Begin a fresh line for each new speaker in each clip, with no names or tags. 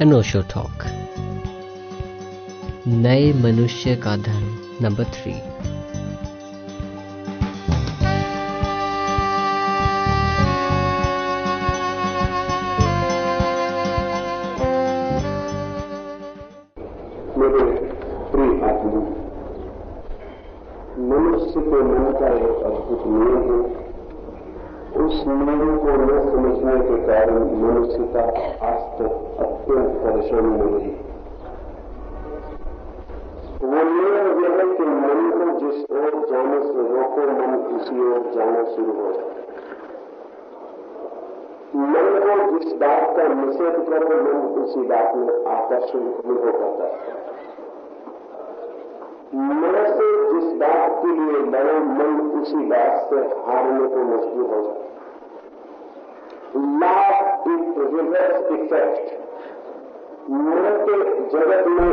अनोशो talk नए मनुष्य का धर्म नंबर थ्री
तक अत्यंत परेशानी में रही वो नियम यह है कि मन को जिस ओर जाने से रोको, मन उसी ओर जाना शुरू हो जाए। मन को जिस बात का निषेध करो, मन उसी बात में आकर्षण करता है। मन से जिस बात के लिए लड़ो, मन उसी बात से हारने को मजबूर हो जाता लाभ इज़ रिवर्स इफ़ेक्ट के जगत में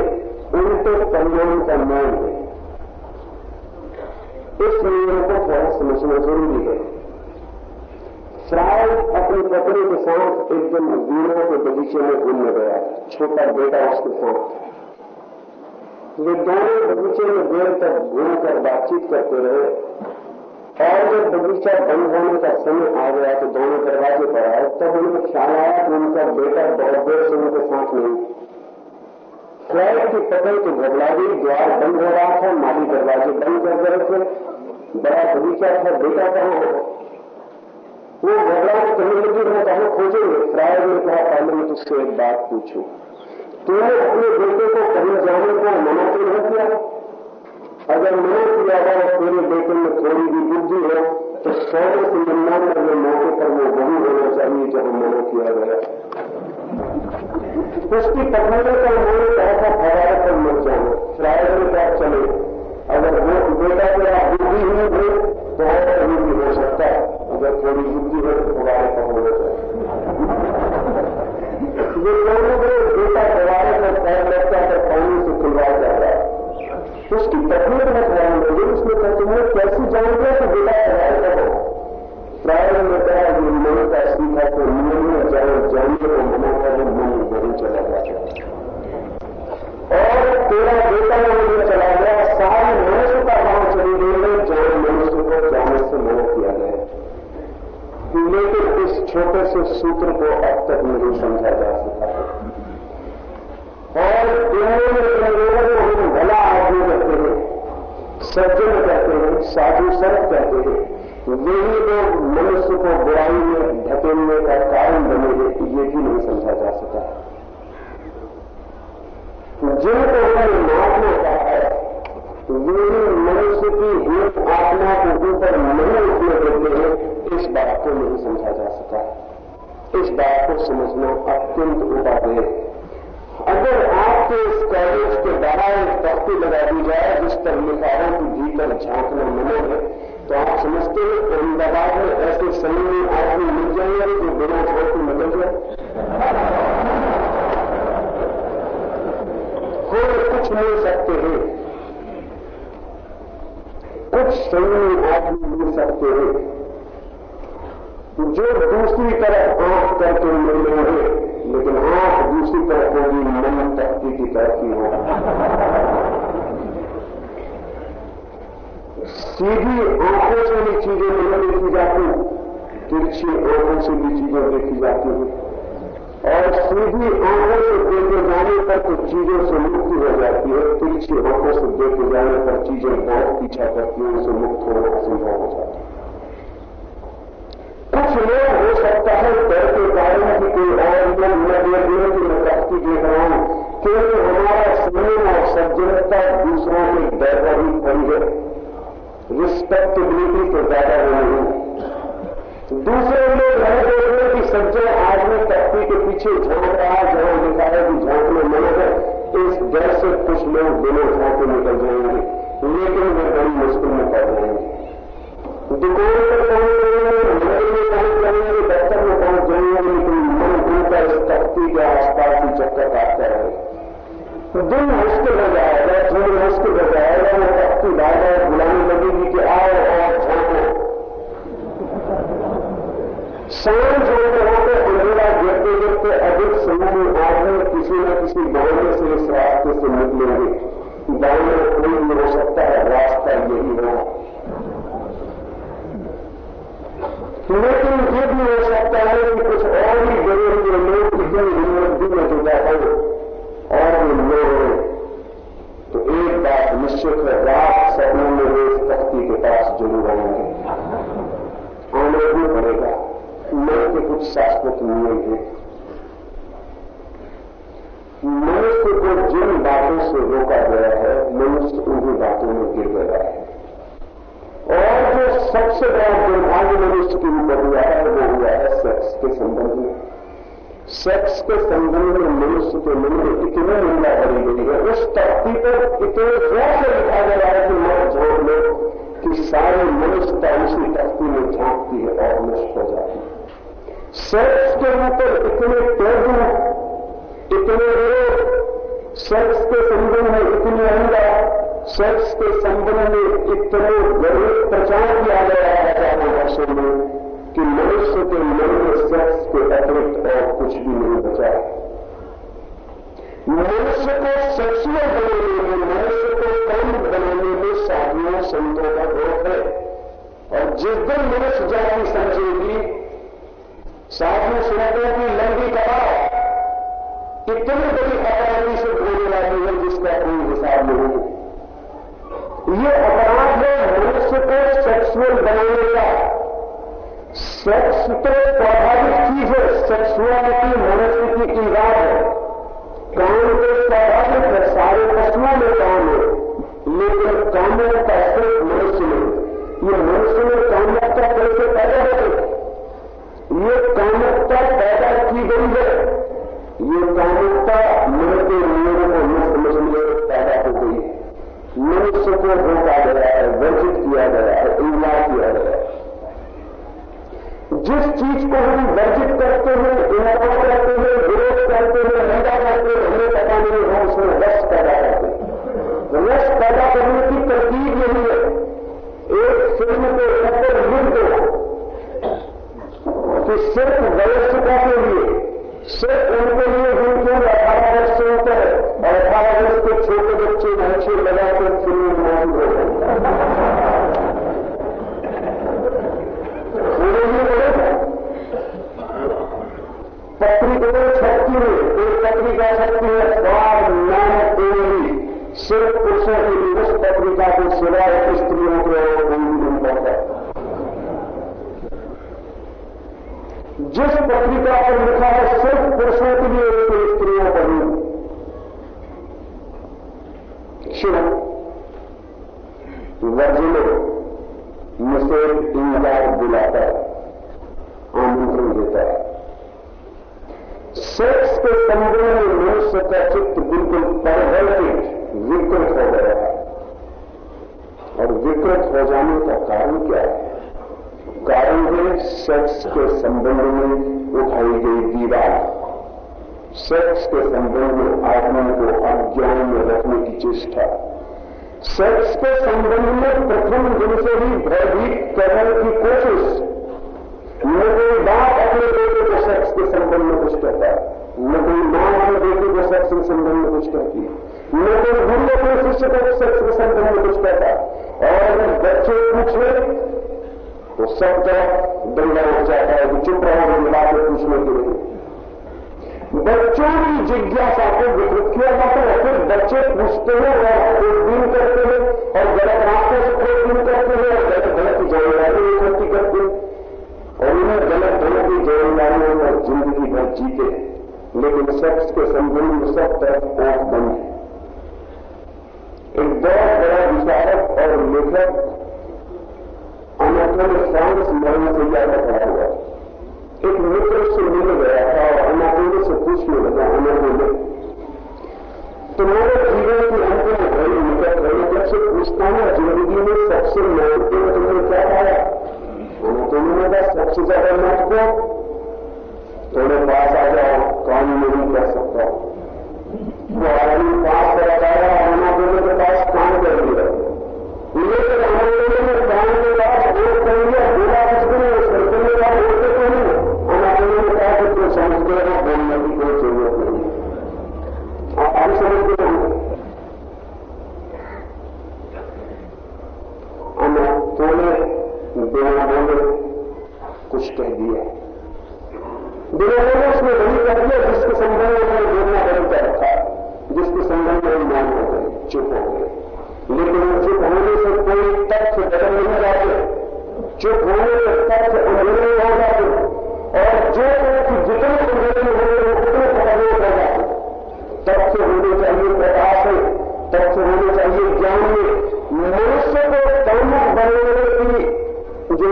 उल्टे परिणाम का नियम है इस नियम को थोड़ा समझना ज़रूरी है फ्राय अपनी पत्नी के साथ एक दिन वीणों के बगीचे में घूमने गया छोटा बेटा उसके साथ वे दोनों बगीचे में देर तक घूमकर बातचीत करते रहे और जब बगीचा बंद होने का समय आ गया तो दोनों दरवाजे पर आए, तब उनको ख्याल आया कि उनका बेटा बहुत देर से उनके साथ नहीं। फ्लैट की पकड़ तो घबरा गई द्वार बंद हो रहा था, माली दरवाजे बंद कर रहे थे। बड़ा बगीचा था, बेटा कहाँ हो? वो घबरा के कहने लगी मैं कहा खोजेंगे फ्रायर ने कहा पहले मैं तुझसे एक बात पूछूँ। तूने अपने बेटे को कहीं जाने को मना नहीं किया? अगर मना किया और तेरे बेटे में थोड़ी भी बुद्धि हो तो सौ से निन्यानवे मौके पर वो वही होना चाहिए जब मना किया गया। उसकी पत्नी ने तो उन्होंने कहा था फवारे पर मत जाओ। फ्रायर ने कहा चले? अगर वो बेटा तेरा बुद्धि ही हो तो और कहीं भी हो सकता है। अगर थोड़ी बुद्धि हो तो फवारे पर होना चाहिए ये दोनों बेटा फवारे उसकी पत्नी बहुत ध्यान लगी उसने कहते हैं कैसी जान लिया कि बेटा फवारे पर हो फ्रायर ने कहा कि मन का सीखा तो नियम में जाए जानिए तो मना करे मन वही चला गया और तेरा बेटा वही चला गया, सारे मनुष्य का गाँव चली गई है जहाँ मनुष्य को जाने से मना किया गया। लेकिन इस छोटे से सूत्र को अब तक नहीं समझा जा सका। और दुनिया में इतने लोगों को हम भला आदमी कहते हैं सज्जन कहते हैं, साधु संत कहते हैं। वही लोग मनुष्य को बुराई में ढकेलने का कारण बनेंगे ये भी नहीं समझा जा सका। जिनको हमने महात्मा कहा है वे मनुष्य की हित आत्मा के ऊपर नहीं उठने देते हैं, इस बात को नहीं समझा जा सका। इस बात को समझना अत्यंत उपादेय है। अगर आपके इस कॉलेज के बाहर एक तख्ती लगा दी जाए जिस पर लिखा हो कि भीतर झांकना मना है तो आप समझते हैं अहमदाबाद में ऐसे समय में आदमी मिल जाएँगे जो बिना छोटे निकल जाए कोई कुछ मिल सकते हैं। कुछ संयमी आदमी मिल सकते हैं। जो दूसरी तरफ़ आँख करके मिल रहे हैं लेकिन आँख दूसरी तरफ़ होगी, मन तख्ती की तरफ़ ही। होगा सीधी आँखों से भी चीज़ें नहीं देखी जाती, तिरछी आँखों से भी चीज़ें देखी जाती हैं। और सीधी आँखों से देखे जाने पर तो चीज़ों से मुक्ति हो जाती है, तिरछी आँखों से देखे जाने पर चीज़ें बहुत पीछा करती हैं, उनसे मुक्त होना असंभव हो जाता है। कुछ लोग हो सकता है डर के कारण कि कोई और लोग न देख रहे कि मैं तख्ती देख रहा हूँ। क्योंकि हमारा संयम और सज्जनता दूसरों के डर पर ही खड़ी है। रिस्पेक्टेबिलिटी से ज़्यादा हो। नहीं दूसरे लोग रह देख रहे कि सज्जन आदमी तख्ती के पीछे झाँक रहा है, जहाँ लिखा है कि झांकने मना है। इस डर से कुछ लोग बिना झांके निकल जाएँगे। लेकिन वे बड़ी मुश्किल में पड़ जाएँगे। दुकान पर पहुँच इस तख्ती के आसपास ही चक्कर काटता रहे। दिन मुश्किल हो जाएगा जीवन मुश्किल हो जाएगा, वो तख्ती बार बुलाने लगेगी कि आओ और झांको। साँझ होते होते अंधेरा गिरते गिरते अधिक समूह आदमी किसी न किसी बहाने से इस रास्ते से निकलेंगे दाएँ कोई नहीं हो सकता है, रास्ता यही होगा लेकिन ये भी हो सकता है कि कुछ और भी बड़े हुए लोग इतनी हिम्मत भी न जुटा हो और लोग तो एक बात निश्चित है, रात सपनों में इस तख्ती के पास ज़रूर आएँगे। आने भी पड़ेगा मैं के कुछ शाश्वत नियम है। मनुष्य को जिन बातों से रोका गया है, मनुष्य उन्हीं बातों में गिर गया है। और जो सबसे बड़ा दुर्भाग्य मनुष्य के ऊपर हुआ है, वो हुआ है सेक्स के संबंध में। सेक्स के संबंध में मनुष्य के मन में इतनी निंदा करी गई है। उस तख्ती पर इतने ज़ोर से लिखा गया है कि मौत झाँक लो कि सारे मनुष्यता उसी तख्ती में झांकती है और नष्ट हो जाती है। सेक्स के ऊपर इतने टैबू इतने रोग सेक्स के संबंध में इतनी अंगा सेक्स के संबंध में इतने गरीब प्रचार किया गया है हज़ारों वर्षों में कि मनुष्य के मन में सेक्स के अतिरिक्त और कुछ भी नहीं बचा। मनुष्य को सेक्सुअल बनाने में, मनुष्य को कम बनाने में साधुओं, संतों का रोग है। और जिस दिन मनुष्य जाति समझेगी, साधु संतों की लंबी कबाब इतनी बड़ी अपराधी से होने वाली है जिसका कोई हिसाब नहीं ये अपराध है मनुष्य को सेक्सुअल बनाने का। सेक्स तो स्वाभाविक चीज़ है सेक्सुअलिटी मनुष्य की ईराद है काम तो स्वाभाविक है सारे पशुओं में काम है लेकिन कामों का सिर्फ़ मनुष्य में ये मनुष्य में कामकता कैसे पैदा हो ये कामकता पैदा की गई है ये कामकता मन के नियमों को न समझने पैदा हो गई है मनुष्य को रोका गया है वर्जित किया गया है इल्ला किया गया है जिस चीज़ को हम वर्जित करते हैं इनाम करते हैं, विरोध करते हैं निंदा करते हैं, हमें पता नहीं हम लेकिन सेक्स के संबंध सब तरफ़ आँख बंद है। एक बहुत बड़ा विचारक और लेखक अनाटोली फ्रांस मरने से ज़्यादा खड़ा हुआ एक मित्र से मिल गया था और अनाटोली से पूछने लगा अनाटोली तुम्हारे जीवन की अंतिम घड़ी निकट रही जब से पूछता हूँ ज़िंदगी में सबसे महत्वपूर्ण तुमने क्या पाया? अनाटोली ने कहा, सबसे ज़्यादा महत्वपूर्ण? थोड़े पास आ जाओ स्वामी नहीं कर सकता वो आदमी पास करता है, आना दोनों के पास काम कर दिया लेकिन हम लोगों ने काम तो तो तो के पास वोट कर लिया बोला उसके नहीं सरकार के बाद वोट तो नहीं। हमारे लोगों ने कहा कि तुम समझते हो बोलने की कोई ज़रूरत नहीं आप हम समझते हो? हमें बिना बोले कुछ कह दिया। बिना बोले उसमें चुप हो गए लेकिन चुप होने से कोई तथ्य बदल नहीं जाते चुप होने से तथ्य अंधेरे हो जाते। और जो तथ्य जितने अंधेरे हो रहे उतने पकड़े हो जाते। तथ्य होने चाहिए प्रकाश में तथ्य होने चाहिए ज्ञान में मनुष्य को कर्मक बनने की जो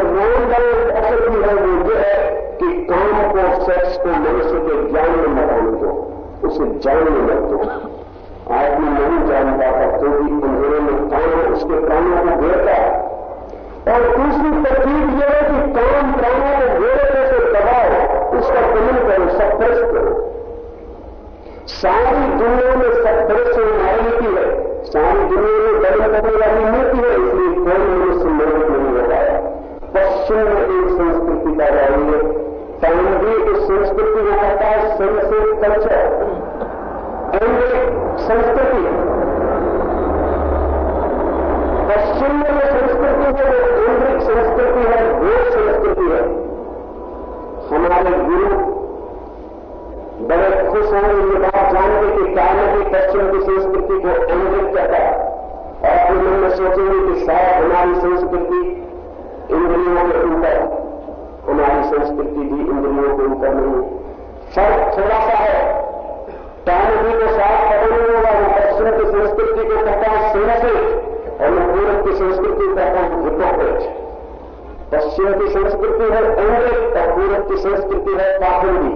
डायरेक्ट असर है, वो ये है कि काम को, सेक्स को मनुष्य के ज्ञान में लगाने दो उसे जानने मत दो आदमी नहीं जान पाता तो भी अंधेरे में काम उसके प्राणों को घेरता है और दूसरी तकलीफ़ यह है कि काम प्राणों को घेरे कैसे दबाओ उसका दमन करो सप्रेस करो सारी दुनिया में सप्रेस न्यायिकी है सारी दुनिया में दमन करने वाली नीति है इसलिए कोई मनुष्य मदद नहीं हो पश्चिम में एक संस्कृति का रही है तांडवी उस संस्कृति को कहता है संसेट कल्चर संस्कृति पश्चिम में संस्कृति वो केंद्रिक संस्कृति है वो संस्कृति है। हमारे गुरु बड़े खुश हैं ये बात जानते कि कारण की पश्चिम की संस्कृति को केंद्रित कहता है। और फिर मन में सोचेंगे कि शायद हमारी संस्कृति इंद्रियों के ऊपर हमारी संस्कृति भी इंद्रियों के ऊपर नहीं फ़र्क थोड़ा सा है। टाइम को साफ़ होगा वो पश्चिम की संस्कृति को कहता है सेंसिट और मैं पूर्व की संस्कृति कहता हूँ हिपोक्रेट पश्चिम की संस्कृति है अंग्रिक और पूर्व की संस्कृति है पाखंडी।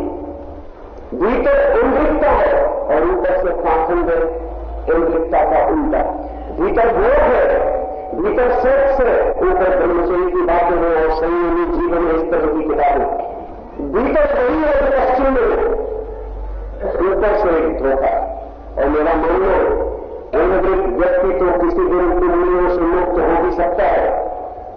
भीतर अंग्रिकता है और ऊपर से पाखंड है अंग्रिकता का उल्टा। भीतर भोग है, भीतर सेक्स है, ऊपर ब्रह्मचर्य की बातें हैं और संयमी जीवन है इस तरह की किताबें। भीतर वही है पश्चिम में ऊपर से एक धोखा। और मेरा मानना अनवृत व्यक्ति तो किसी दिन इंद्रियों से मुक्त हो भी सकता है,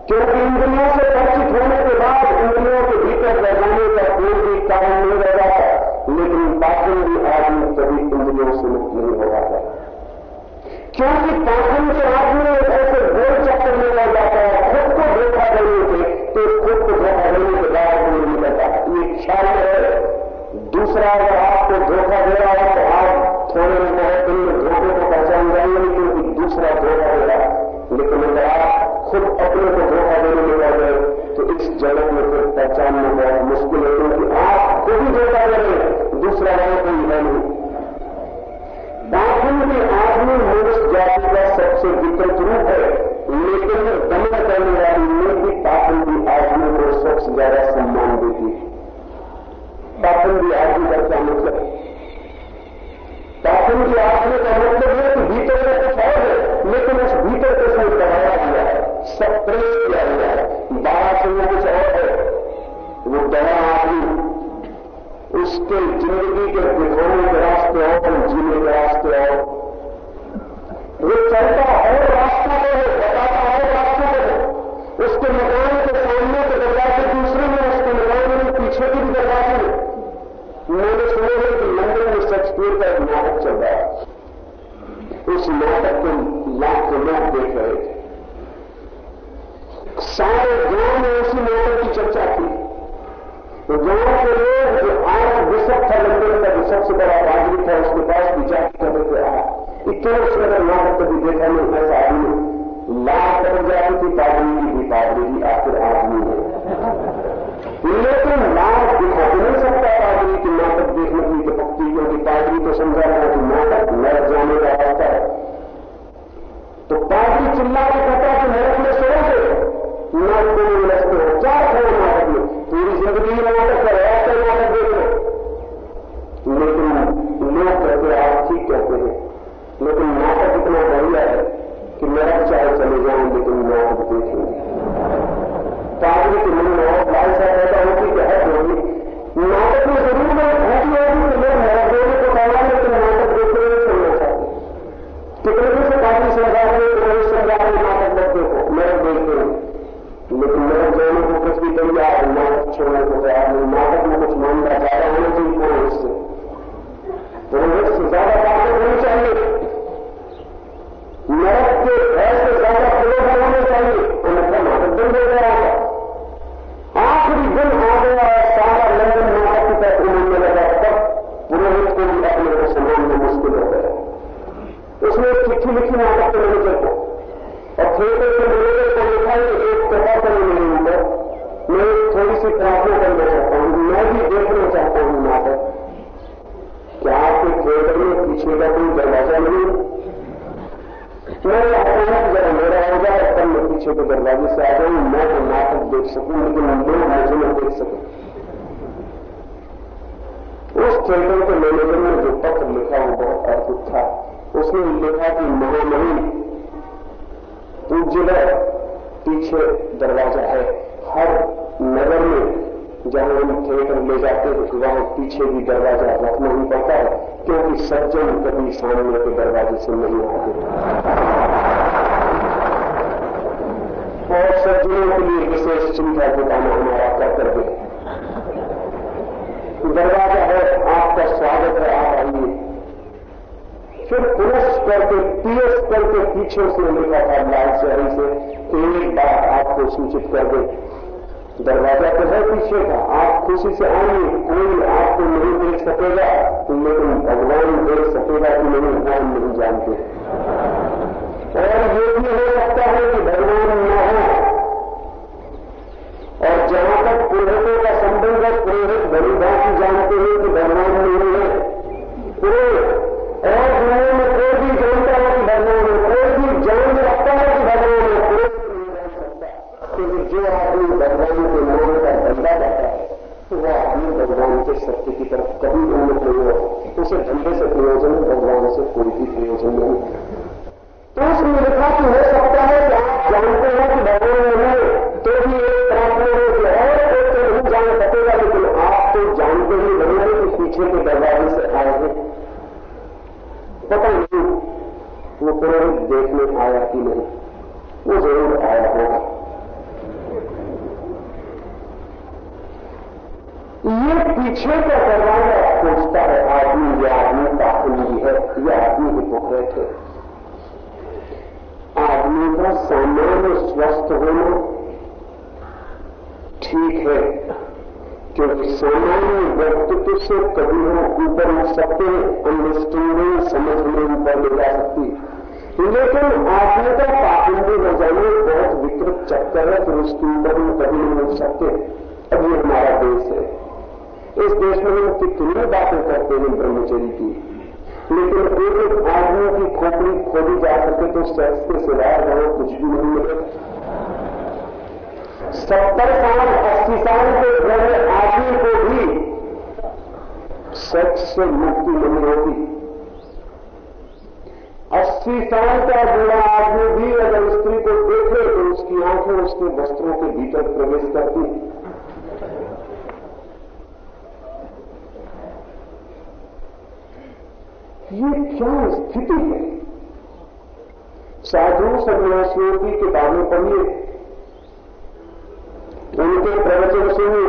क्योंकि इंद्रियों से परिचित होने के बाद इंद्रियों के भीतर रह जाने का कोई भी कारण नहीं रह जाता लेकिन पाखंड भी आदमी कभी इंद्रियों से मुक्त नहीं हो पाता क्योंकि पाखंड के आदमी ऐसे गोल चक्कर में लग जाता है, खुद को धोखा देने के तो खुद को धोखा देने के बाद नहीं करता। ये ख्याल है। दूसरा अगर आपको आप खुद ही धोखा दे रहे हैं दूसरा वाला कोई है नहीं। दाखिल में आदमी मनुष्य जाति का सबसे विकृत रूप है, लेकिन दमन करने वाली नीति पाखंडी आदमी को सबसे ज़्यादा सम्मान देती है। पाखंडी आदमी का क्या मतलब? पाखंडी आदमी का मतलब है कि भीतर में कुछ और है, लेकिन उस भीतर को उसने दबाया गया है, सब प्रेस किया गया है। बाहर से कुछ और है, वो दवा उसके ज़िंदगी के दिखाने के रास्ते और जीने के रास्ते और वो चलता इतने अगर मैंने कभी देखा नहीं ऐसा आदमी लाभ कर जाए कि की भी की आखिर आदमी है लेकिन को कुछ से नहीं आते और सज्जनों के लिए विशेष चिंता जुटाना हमारा कर्तव्य है। दरवाज़ा है, आपका स्वागत है, आप आइए। फिर पुरुष करके पीएस करके पीछे से लिखा था लाल शहरी से एक बात आपको सूचित कर दे। दरवाज़ा तो है पीछे का, आप खुशी से आइए, कोई आपको नहीं देख सकेगा। लेकिन भगवान देख सकेगा कि नहीं वो हम नहीं जानते। और ये भी सके तो सेक्स के सिवाय वहाँ कुछ भी नहीं मिलेगा सत्तर साल, अस्सी साल के बड़े आदमी को भी सेक्स से मुक्ति नहीं होती। अस्सी साल का बूढ़ा आदमी भी अगर स्त्री को देखे तो उसकी आँखें, उसके वस्त्रों के भीतर प्रवेश करती। ये क्या स्थिति है? साधु सन्यासियों की किताबें पढ़िए। उनके प्रवचन सुनिए।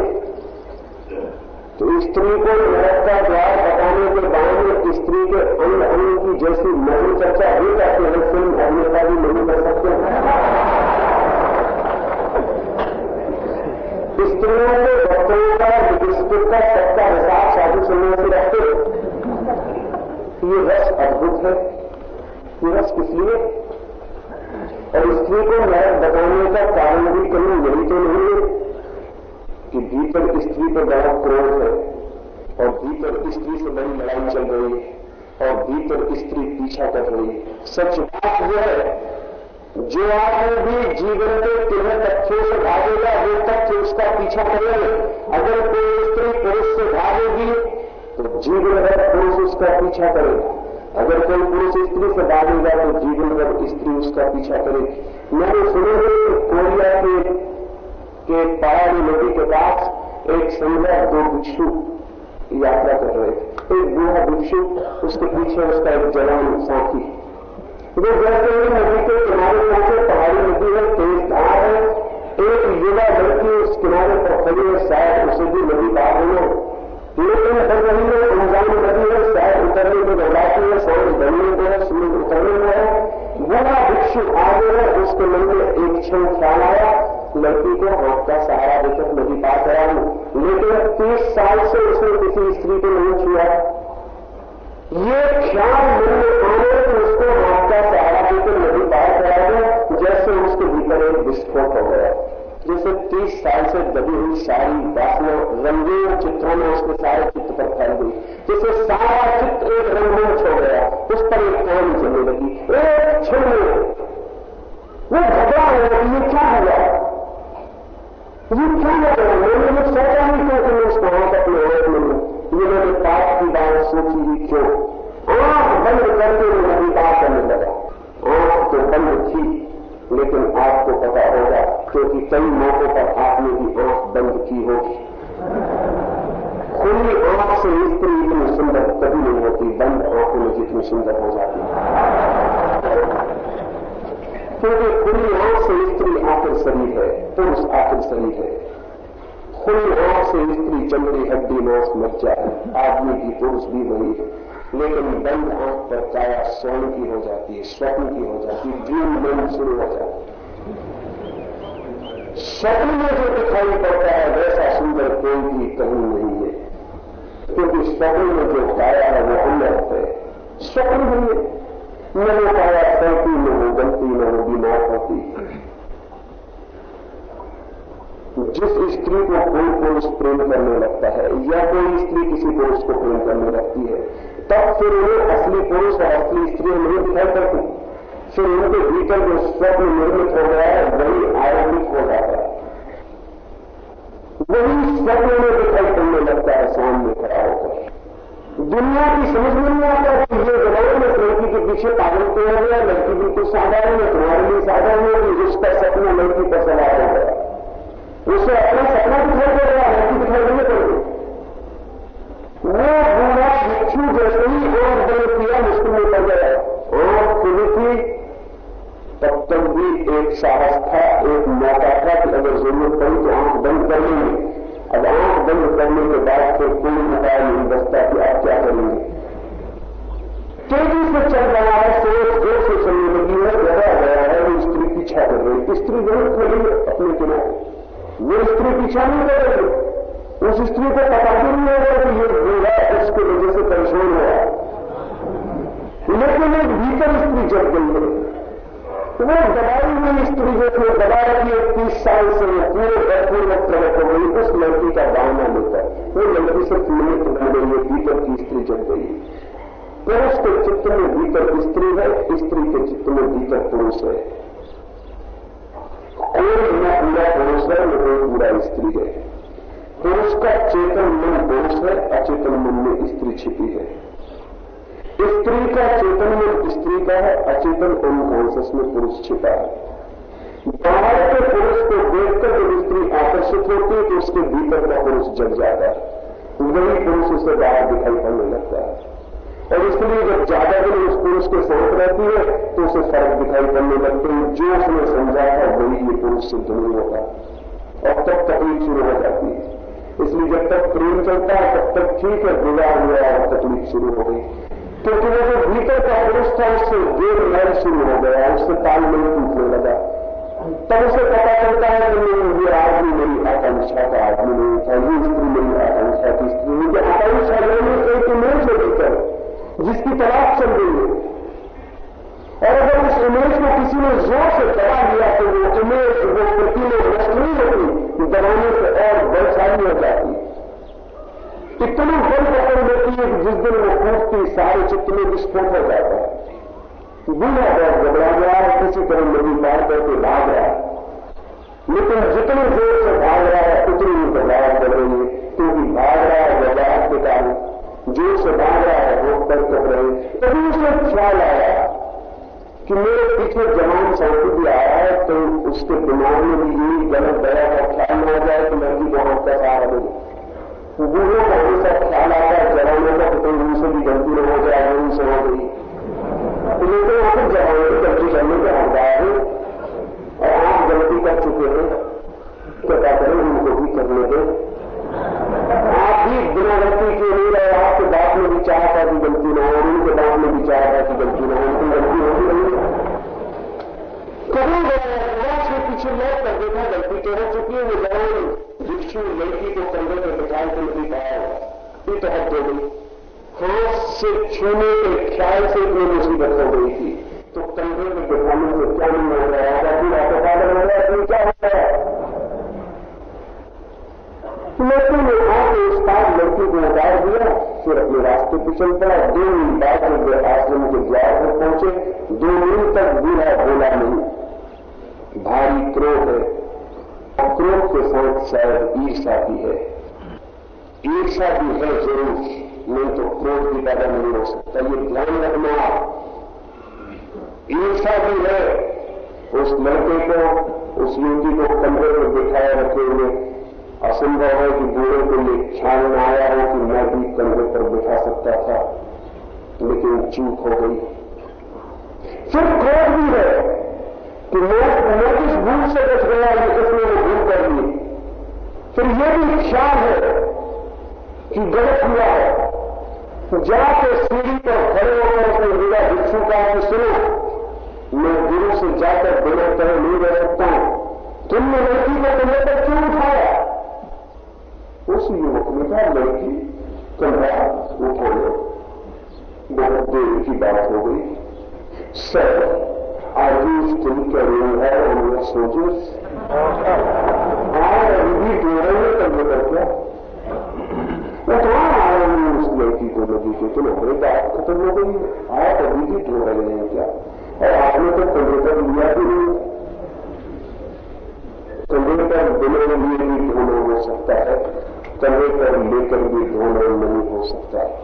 तो स्त्री को नरक का द्वार बताने के बाद स्त्री के अंग अंग की जैसी मौन चर्चा हो जाती है फ़िल्म अभिनेता भी नहीं कर सकते स्त्रियों के बच्चों का, बिस्कुट का सबका हिसाब साधु सन्यासी रखते। ये रस अद्भुत है। ये रस किस लिए और को नरक बताने का कारण भी कहीं यही तो नहीं है कि भीतर स्त्री पर बड़ा क्रोध है और भीतर स्त्री से बड़ी लड़ाई चल रही है और भीतर स्त्री पीछा कर रही है। सच बात यह है, जो आदमी भी जीवन के तीन तथ्यों से भागेगा, वो तथ्य उसका पीछा करेंगे। अगर कोई स्त्री पुरुष से भागेगी तो जीवन भर पुरुष उसका पीछा करेगा। अगर कोई पुरुष स्त्री से भागेगा तो जीवन भर स्त्री उसका पीछा करेगी। मैंने सुने हैं कि कोरिया के के पहाड़ी नदी के पास एक संग्रह दो भिक्षु यात्रा कर रहे थे। एक बूढ़ा भिक्षु, उसके पीछे उसका एक जवान साथी वो जैसे ही नदी के किनारे पहुँचे, पहाड़ी नदी है तेज धार है। एक युवा लड़की उस किनारे पर खड़ी है, शायद उसे भी नदी पार होना लेकिन हर है अनजान नदी है, शायद उतरने को घबराती है सांस बनने को है सूर्य उतरने को है। बूढ़ा भिक्षु आगे है, उसके मन में एक क्षण ख्याल आया, लड़की को हाथ का सहारा देकर नदी पार करा लू लेकिन तीस साल से उसने किसी स्त्री को नहीं छुआ। ये ख्याल मन में आने कि उसको हाथ का सहारा देकर नदी पार करा दो जैसे उसके भीतर एक विस्फोट हो गया। जैसे तीस साल से दबी हुई सारी बासलों रंगीन चित्रों में उसके सारे चित्र पर फैल गई। जैसे सारा चित्र एक रंगोच छोड़ गया। उस पर एक काम चलने लगी। एक क्षण में वो घबरा हुआ ये क्या हुआ? ये क्या हो गया मैंने ये सोचा नहीं क्योंकि क्योंकि कई मौकों पर आपने भी आँख बंद की होगी। खुली आँख से स्त्री इतनी सुंदर कभी नहीं होती, बंद आँखों में जितनी सुंदर हो जाती क्योंकि खुली आँख से स्त्री आखिर शरीर है पुरुष आखिर शरीर है। खुली आँख से स्त्री चमड़ी हड्डी मांस मज्जा है आदमी की पुरुष भी वही है। लेकिन बंद आँख पर काया स्वर्ण की हो जाती है, स्वप्न की हो जाती है ड्रीम मन शुरू हो जाती है। स्वप्न में जो दिखाई पड़ता है, वैसा सुंदर कोई भी कहीं नहीं है। क्योंकि स्वप्न में जो काया है, वो अमृत है। स्वप्न भी है। न वो काया सड़ती न हो, गलती न वो बीमार होती जिस स्त्री को कोई पुरुष प्रेम करने लगता है, या कोई स्त्री किसी पुरुष को प्रेम करने लगती है, तब फिर उन्हें असली पुरुष और असली स्त्री नहीं दिखाई पड़ती। फिर उनके भीतर जो स्वप्न निर्मित हो गया है, वही आरोपित हो जाता है। वही स्वप्न में दिखाई पड़ने लगता है, सामने खड़ा होकर दुनिया की समझ में नहीं आता कि ये जमाने में लड़की के पीछे पागल क्यों हो गया, लड़की बिल्कुल साधारण है, तुम्हारे लिए साधारण है, कि उसका सपना लड़की का सवार हो गया। उसे अपना सपना दिखाई दे रहा लड़की दिखाई नहीं पड़ती वो तब तक भी एक साहस था एक मौका था कि अगर ज़रूरत पड़ी तो आँख बंद कर लेंगे। अब आँख बंद करने के बाद फिर कोई उपाय नहीं बचता कि आप क्या करेंगे? तेज़ी से चल रहा है, सोच ज़ोर से चलने लगी है लगा गया है, वो स्त्री पीछा कर रही स्त्री ज़रूर खड़ी अपने किनारे वो स्त्री पीछा नहीं कर रही उस स्त्री को पता भी नहीं होगा कि ये बूढ़ा उसकी वजह से परेशान हो रहा लेकिन एक भीतर स्त्री जग गई है। वो दबाई हुई स्त्री जो थी दबा रखी है तीस साल से पूरे भरपूर वक्त प्रकट हो गई, उस लड़की का बहाना लेकर। वो लड़की से निमित्त बन गई है भीतर की स्त्री जग गई। पुरुष के चित्त में भीतर स्त्री है, स्त्री के चित्त में भीतर पुरुष है। कोई न पूरा पुरुष है, न कोई पूरा स्त्री है। पुरुष का चेतन मन पुरुष है, अचेतन मन में स्त्री छिपी है। स्त्री का चेतन में स्त्री का है, अचेतन अनकॉन्सियस में पुरुष छिपा है। बाहर के पुरुष को देखकर जब स्त्री आकर्षित होती है तो उसके भीतर का पुरुष जग जाता है। वही पुरुष उसे बाहर दिखाई पड़ने लगता है। और इसलिए जब ज़्यादा दिन उस पुरुष के साथ रहती है तो उसे फ़र्क दिखाई पड़ने लगते हैं। जो उसने समझा था, वही ये पुरुष सिद्ध नहीं होता। और तब तकलीफ़ शुरू हो जाती है। इसलिए जब तक प्रेम चलता है, तब तक ठीक है विवाह हुआ और तकलीफ़ शुरू हो गई। क्योंकि वो जो भीतर का पुरुष था उससे देर मैल शुरू हो गया उससे तालमेल टूटने लगा। तब उसे पता चलता है कि नहीं, ये आदमी मेरी आकांक्षा का आदमी नहीं था ये स्त्री मेरी आकांक्षा की स्त्री मुझे आकांक्षा लेने एक इमेज है भीतर, जिसकी तलाश चल रही है। और अगर उस इमेज को किसी ने ज़ोर से दबा दिया तो वो इमेज, वो प्रतिमें नष्ट नहीं होती दबाने से और बलशाली हो जाती। है इतना बल पकड़ लेती है कि जिस दिन वो कूदती सारे चित्त में विस्फोट हो जाता है। बूढ़ा बहुत घबरा गया है, किसी तरह नदी पार करके भाग रहा है। लेकिन जितने ज़ोर से भाग रहा है, उतनी ही घबराहट कर रही है, क्योंकि भाग रहा है घबराहट के कारण। ज़ोर से भाग रहा है रोक कर कर रहे तभी उसे ख्याल आया कि मेरे पीछे जवान साथी भी आया है तो उसके दिमाग में भी यही गलत दया का ख्याल हो जाए कि लड़की को हाथ का सहारा बूढ़ों को हमेशा ख्याल आता है, जवानों का कहीं उनसे भी गलती हो जाए उनसे हो गई। लेकिन वहाँ पर जवानों की गलती करने के हकदार है, और आप गलती कर चुके हैं तो क्या करें उनको भी करने दें आप भी बिना गलती के नहीं रहे, आपके बाप में भी चाह था कि गलती न हो, उनके बाप में भी चाह था कि गलती न हो, उनकी गलती होगी नहीं। कभी के पीछे लौट कर देखा, गलती तो हो चुकी है, वो जवान। भिक्षु लड़की को कंधे पर बिठाए तो नहीं पाया ये तो हद हो गई। हाथ से छूने के ख्याल से इतनी मुसीबत हो गई थी। तो कंधे में बिठाने से क्या नहीं हो? रहा है आपको पागल हो गया तो क्या हो? गया लेकिन आके उस पार लड़की को उतार दिया, फिर अपने रास्ते पर चल पड़ा। दो मील बाद जब वे आश्रम के द्वार पर पहुँचे, दो मील तक बूढ़ा बोला नहीं। भारी क्रोध है। क्रोध के साथ शायद ईर्षा की है। ईर्षा भी है ज़रूर, नहीं तो क्रोध भी पैदा नहीं हो सकता, ये ध्यान रखना। ईर्षा भी है, उस लड़के को, उस युवती को कमरे में बिठाए रखे हुए। असंभव है कि बूढ़े को ये ख्याल न आया हो कि मैं भी कमरे पर बिठा सकता था, लेकिन चूक हो गई। फिर क्रोध भी है। कि मैं मैं किस भूल से बच गया ये इसने वो भूल कर ली फिर ये भी ख्याल है कि गलत हुआ है जाके सीढ़ी पर खड़े होकर उसने मेरा भिक्षु का कि सुनो। मैं गुरु से जाकर बिना कहे नहीं रह सकता हूँ। तुमने लड़की को कंधे पर क्यों उठाया? उस युवक ने कहा, लड़की कंधा उठाना बहुत देर की बात हो गई। सर आज स्टिल कैरिंग है on your soldiers? हाँ अभी भी दो रहे हैं कंधे पर क्या? वो कहाँ आए हैं, उस लड़की को नदी के चलो बड़ी बात खत्म हो गई? है आप अभी भी ढो रहे हैं क्या? और आपने तो पर लिया भी नहीं। पर बिना लिए भी ढोना हो सकता है पर लेकर भी ढोना नहीं हो सकता। है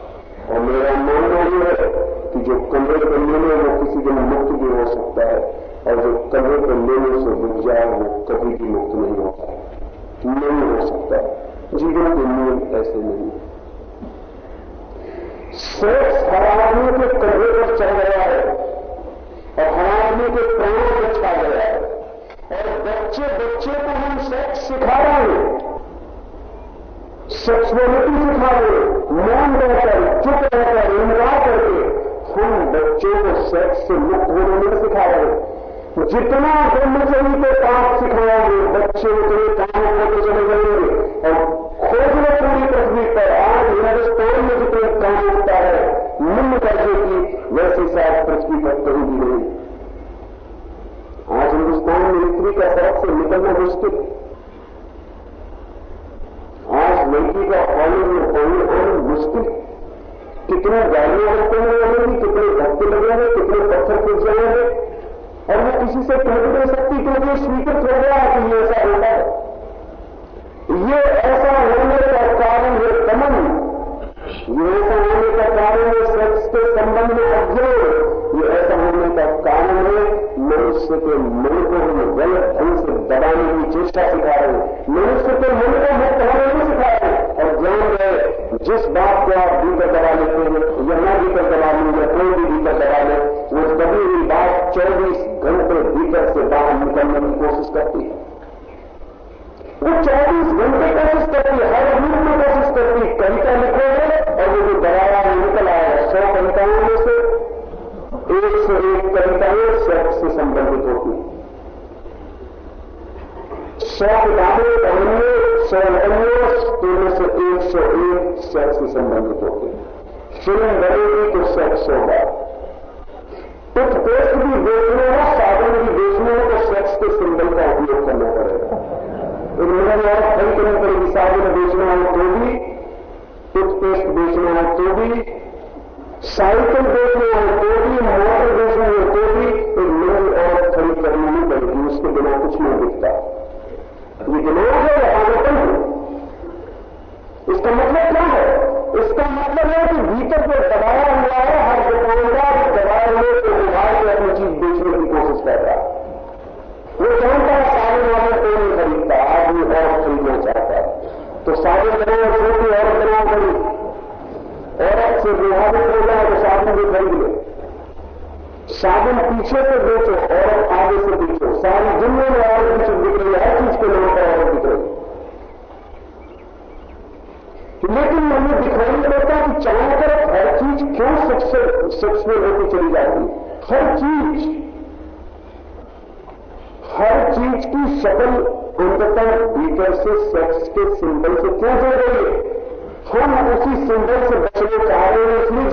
और मेरा मानना यह है कि जो कमरे पर लेने वो किसी दिन मुक्त भी हो सकता है, और जो कंधे पर लेने से रुक जाए, वो कभी भी मुक्त नहीं होता है नहीं हो सकता। जीवन के नियम ऐसे नहीं सेक्स हर आदमी के कमरे पर चल गया है, और हर आदमी के प्राणों पर छा गया है। और बच्चे बच्चे को हम सेक्स सिखा रहे हैं। सेक्सुअलिटी सिखा रहे मौन रहकर चुप रहकर इनकार करके। हम बच्चों को सेक्स से मुक्त होने में सिखा रहे। जितना ब्रह्मचरी को काम सिखाएँगे, बच्चे उतने काम होते चले जाएँगे। और खोज लो पूरी पृथ्वी पर आज हिंदुस्तान में जितने काम होता है, निम्न दर्जे की, वैसे शायद पृथ्वी पर कहीं भी नहीं। आज हिंदुस्तान में मिलिट्री का सड़क से निकलना मुश्किल। आज लड़की का कॉलेज में आना मुश्किल। कितने गाड़ियाँ रखते लगेंगी कितने धक्के लगेंगे कितने पत्थर फिर जाएँगे और वो किसी से कह भी नहीं सकती क्योंकि स्वीकृत हो गया कि ये ऐसा होता है। ये ऐसा होने का कारण है दमन। ये ऐसा होने का कारण है सेक्स के संबंध में अध्ययन ये ऐसा होने का कारण है मनुष्य के मन को हम गलत ढंग से दबाने की चेष्टा सिखा रहे हैं। मनुष्य के मन को सौ किताबें पढ़ेंगे, सौ लड़ेंगे तो में से एक सौ एक सेक्स से संबंधित होते हैं। फ़िल्म बनेगी तो सेक्स होगा। टूथपेस्ट भी बेचने हो साबुन भी बेचने हो तो सेक्स के सिंबल का उपयोग करना पड़ेगा। एक मिनट और खड़ी करनी पड़ेगी साबुन बेचना हो तो भी टूथपेस्ट बेचना हो तो भी साइकिल पीछे से बेचो औरत आगे से बेचो सारी दुनिया में औरत पीछे बिक रही हर चीज़ के नाम पर औरत बिक रही लेकिन हमें दिखाई पड़ता कि चारों तरफ़ हर चीज़ क्यों सेक्सुअल होती चली जाती हर चीज़ हर चीज़ की शकल अंततः भीतर से सेक्स के सिंबल से क्यों जुड़ रही है? हम उसी सिंबल से बचने चाह रहे हैं इसलिए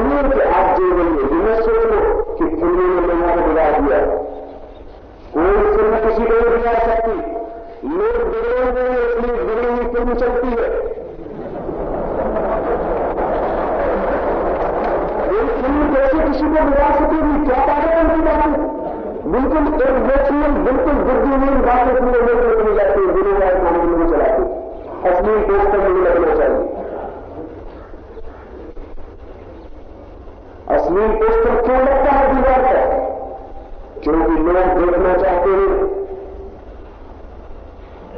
नहीं है कि आप जो में जिन्हें सोचो कि फ़िल्मों ने लोगों को बिगा दिया। कोई फ़िल्म किसी को नहीं बिगा सकती। लोग बिगड़े हुए हैं, इसलिए बिगड़ी हुई फ़िल्म चलती है। एक फ़िल्म कैसे किसी को बिगा सकेगी क्या पागल उनकी बात? बिल्कुल एक नेचुरल बिल्कुल बुद्धिहीन बातें पूरे लोग चली जाती है बिना मामले में चलाती असली दोस्तों तो में लगना चाहिए। अश्लील पोस्टर क्यों लगता है दीवार पर क्योंकि लोग देखना चाहते हैं।